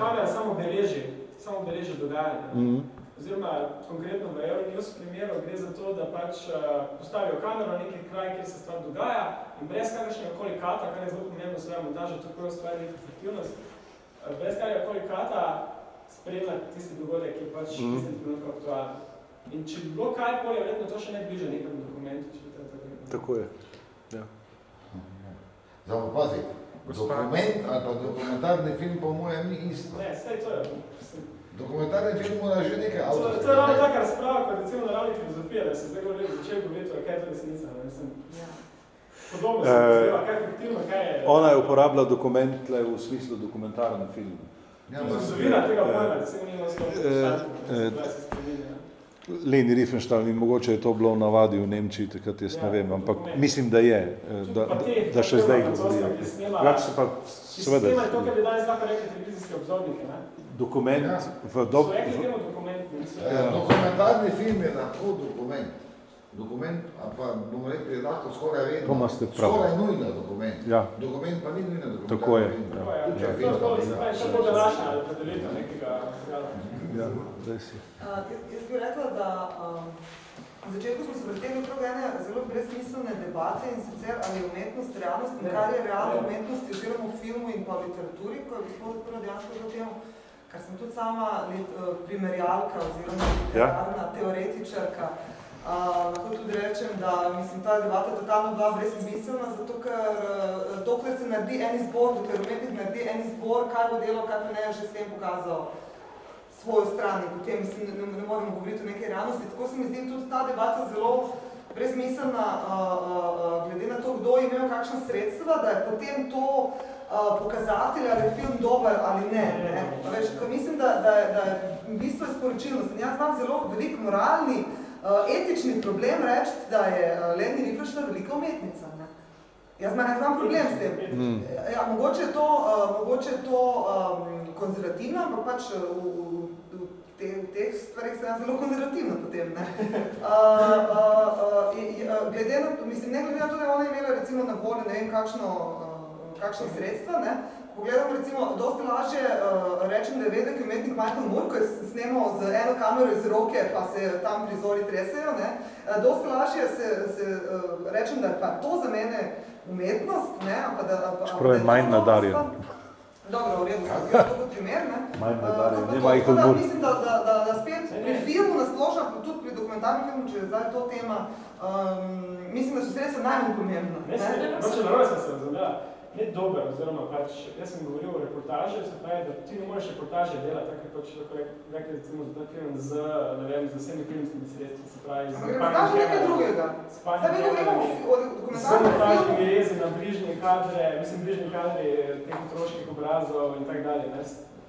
kamera samo beleži, samo beleži dogajanje. Mm -hmm. Oziroma, konkretno v Euronews primeru gre za to, da pač uh, postavijo kamero na neki kraj, kjer se stvar dogaja in brez kakršnega koli kata, kar je zelo pomembno svoje montaže, to prvo stvar je efektivnost, uh, brez kakršnega koli kata spremlja tisti dogodek, ki je pač mm. tisti trenutka aktualno. In če bi bilo kaj polje, verjetno to še ne bliže nekem dokumentu, če bi to tako Tako je, ja. Zdaj, pazi, dokument ali pa dokumentarni film po mojem ni isto. Ne, staj to je. Dokumentarni film mora že nekaj avtorskega. To je ravno taka razprava, kot recimo na ravni filozofije, da se zdaj govori, začel govoriti, kaj je to resnica. Mislim, ja. Podobno se uh, kaj je fiktivno, kaj je... Ona je uporabila dokument v smislu dokumentarni film. Ja, Zavira tega pojma, recimo ni nas Leni Riefenstahl in mogoče je to bilo v navadi v Nemčiji, takrat jaz ne vem, ampak mislim, da je, da, da, da še zdaj govorijo. Več se pa seveda... Ki snema to, kar bi danes lahko rekli televizijske obzornike, ne? Dokument ja. v dob... So rekli temu dokument, ja. Dokumentarni film je lahko dokument. Dokument, a pa bomo rekli, je lahko skoraj vedno. To imate prav. Skoraj nujna dokument. Ja. Dokument pa ni nujna dokument. Tako je. Film. Ja. Ja. Ja. Ja. To je še bolj današnja predelitev nekega Ja, res je. Uh, jaz bi rekla, da um, na začetku smo se vrteli okrog ene zelo brezmiselne debate in sicer ali je umetnost realnost in kar je realna umetnost oziroma v filmu in pa v literaturi, ko je gospod prvo dejansko temu, kar sem tudi sama uh, primerjalka oziroma literarna ja. teoretičarka. Uh, lahko tudi rečem, da mislim, ta debata totalno bila brezmiselna, zato ker uh, dokler se naredi en izbor, dokler umetnik naredi en izbor, kaj bo delo, kaj pa ne, že s tem pokazal svojo stran in potem mislim, ne, ne moremo govoriti o nekaj realnosti. Tako se mi zdi tudi ta debata zelo brezmiselna, uh, uh, glede na to, kdo je imel kakšna sredstva, da je potem to uh, pokazatelj, ali je film dober ali ne. ne? Veš, mislim, da, da, da je v bistvu sporočilnost. Jaz imam zelo velik moralni, uh, etični problem reči, da je Leni Riefenstahl velika umetnica. Ne? Jaz imam, jaz imam problem s tem. Mm. Ja, mogoče je to, uh, mogoče je to um, konzervativno, ampak pač v, te, v teh stvarih sem zelo konzervativna potem. Ne? Uh, uh, uh, glede na mislim, ne glede na to, da je ona imela recimo na voljo ne vem kakšno, uh, kakšno sredstva, ne? Pogledam recimo, dosti lažje uh, rečem, da je vedek umetnik Michael Moore, ko je snemal z eno kamero iz roke, pa se tam prizori tresejo, ne? Uh, dosti lažje se, se uh, rečem, da je pa to za mene umetnost, ne? Pa da, pa, Čeprav je manj nadarjen. Dobro, v redu, sem to kot primer, ne? Manj nadarjen, ne Michael Moore. Mislim, da, da, da, da spet pri filmu nasplošno, tudi pri dokumentarnem filmu, če je zdaj to tema, um, mislim, da so sredstva najbolj pomembna. Ne, ne, ne, ne, ne, ne, ne, ne dober, oziroma pač, jaz sem govoril o reportaži, se pravi, da ti ne moreš reportaže delati, tako je pač lahko rekli, recimo, za ta film z, ne vem, z vsemi filmskimi sredstvi, se pravi, z Reportaž nekaj drugega. Zdaj mi govorimo o dokumentarnem filmu. rezi na bližnje kadre, mislim, bližnje kadre teh otroških obrazov in tak dalje, ne?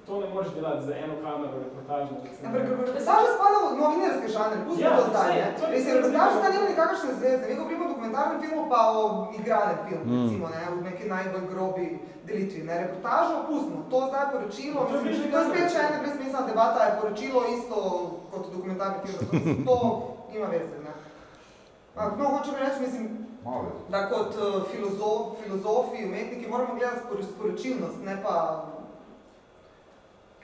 To ne moreš delati za eno kamero reportažno. Ampak reportaže spada v novinarski žanr, pustimo Ja, to zdaj, ne? saj, to je- Mislim, reportaž zdaj nima nikakršne zveze. Mi govorimo o dokumentarnem filmu pa o igranem filmu, Mm. recimo, ne? V neki najbolj grobi delitvi, ne? Reportažo pustimo. To zdaj poročilo, To je mislim, to je spet še ena brezsmiselna debata, je poročilo isto kot dokumentarni film. To, to nima veze, ne? No, hočem reči, mislim, Malo. da kot uh, filozof, filozofi, umetniki moramo gledati spor- sporočilnost, ne pa kaj se meni dela na voljo. Samo malo, kaj S- pa-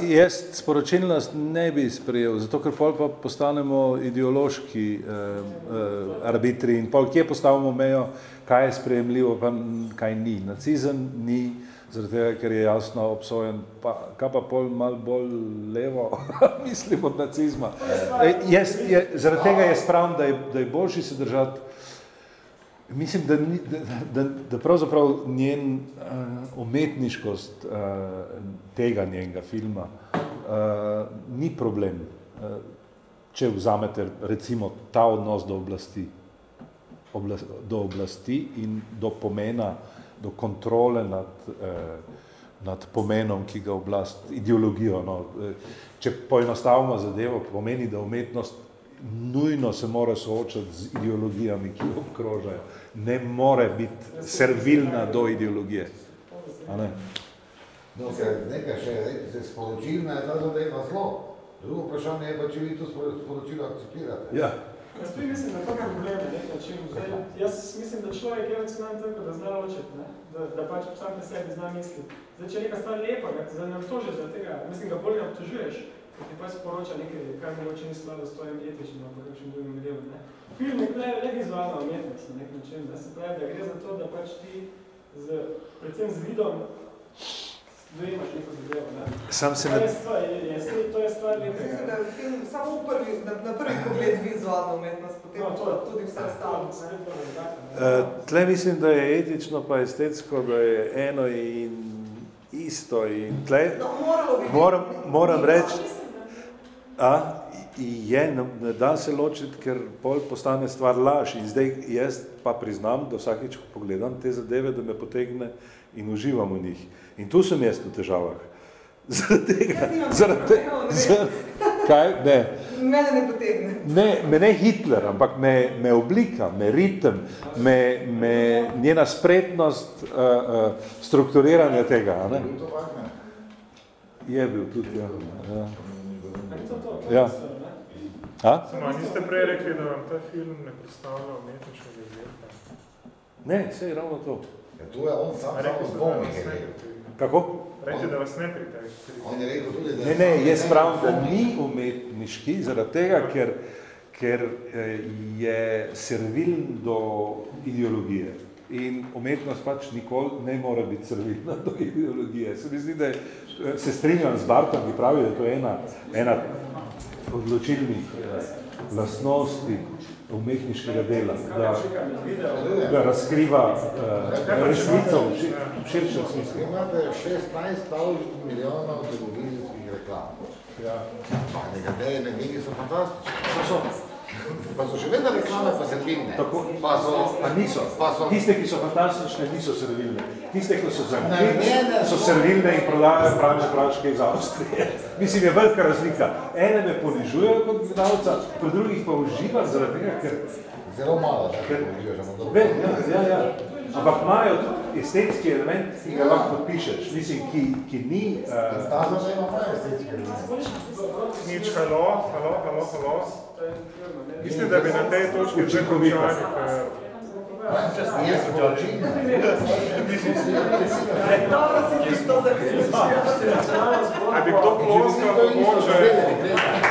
Jaz sporočilnost ne bi sprejel, zato ker pol pa postanemo ideološki eh, eh, arbitri in pol kje postavimo mejo, kaj je sprejemljivo, pa kaj ni. Nacizem ni, zaradi tega, ker je jasno obsojen, pa kaj pa pol malo bolj levo, [laughs] mislim od nacizma. Eh, jaz, je, zaradi tega jaz pravim, da je, da je boljši se držati Mislim, da, ni, da, da, da pravzaprav njen uh, umetniškost uh, tega njenega filma uh, ni problem, uh, če vzamete recimo ta odnos do oblasti, obla, do oblasti in do pomena, do kontrole nad, uh, nad pomenom, ki ga oblast, ideologijo. No, če poenostavimo zadevo, pomeni, da umetnost nujno se mora soočati z ideologijami, ki jo obkrožajo. Ne more biti servilna do ideologije. A ne? No, ker nekaj še se sporočilna je ta zadeva zlo. Drugo vprašanje je pa, če vi to sporo- sporočilo akceptirate. Ja. Jaz tudi mislim, da to je problem na nek način. Zdaj, jaz mislim, da človek je racionalen tako, da zna ločiti, ne? Da, da pač sam pri sebi zna misliti. Zdaj, če je neka stvar lepa, ga zdaj ne obtožiš zaradi tega, mislim, ga bolj ne obtožuješ, ti pač sporoča nekaj, kar mogoče ni skladu s tvojim etičnim ali pa kakšnim drugim delom, ne? Film je le vizualna umetnost na nek način, da se pravi, da gre za to, da pač ti z, predvsem z vidom dojemaš neko zadevo, ne? Sam se To ne- je stvar, je, je, to je stvar lepega. Mislim, da je film samo prvi, na, na prvi pogled vizualna umetnost, potem No, to je- tudi vse ostalo. Uh, tle mislim, da je etično pa estetsko, da je eno in isto in tle No, moralo bi moram, biti- moram reči, a, je, ne, ne da se ločiti, ker pol postane stvar laž in zdaj jaz pa priznam, da vsakič, ko pogledam te zadeve, da me potegne in uživam v njih. In tu sem jaz v težavah. [laughs] Zaradi tega, zaradi te, zaradi, kaj, ne, Mene ne potegne. Ne, me ne Hitler, ampak me, me oblika, me ritem, me, me njena spretnost uh, uh, strukturiranja tega. a Ne? Je bil tudi, ja. ja. Ja. A? Samo, niste prej rekli, da vam ta film ne predstavlja umetničnega izdelka? Ne, sej ravno to. Ja, tu je on sam samo ste, da dvomi. vas ne je. pritegne. Kako? Rekli, da vas ne pritegne. On je rekel tudi, da Ne, ne, jaz pravim, da ni umetniški, zaradi tega, ker, ker eh, je servilen do ideologije. In umetnost pač nikoli ne more biti servilna [laughs] do ideologije. Se mi zdi, da je, se strinjam z Bartom, ki pravi, da to je ena, ena odločilnih eh, lastnosti umetniškega dela, da, da razkriva eh, resnico v šir- v širšem smislu. Imate 16 milijonov televizijskih reklam. Ja. Pa nekatere mediji so fantastični. Pa so še vedno reklame pa servilne. Tako, pa so, pa niso. Pa so, Tiste, ki so fantastične, niso servilne. Tiste, ki so Ne, ne, zanimive, ne, so servilne in prodajajo pravne pračke iz Avstrije. [laughs] Mislim, je velika razlika. Ene me ponižujejo kot gledalca, pri drugih pa uživam zaradi tega, ker... Zelo malo, da ker. Ve, ja, ja, ja. Ampak imajo tudi estetski element, ki ga lahko podpišeš. Mislim, ki, ki ni... Uh, Stazno, da ima prav estetski element. Nič, halo, halo, halo, halo. Mislim, da bi na tej točki že končali. Dobro si ti to zaključil. A bi kdo ploskal mogoče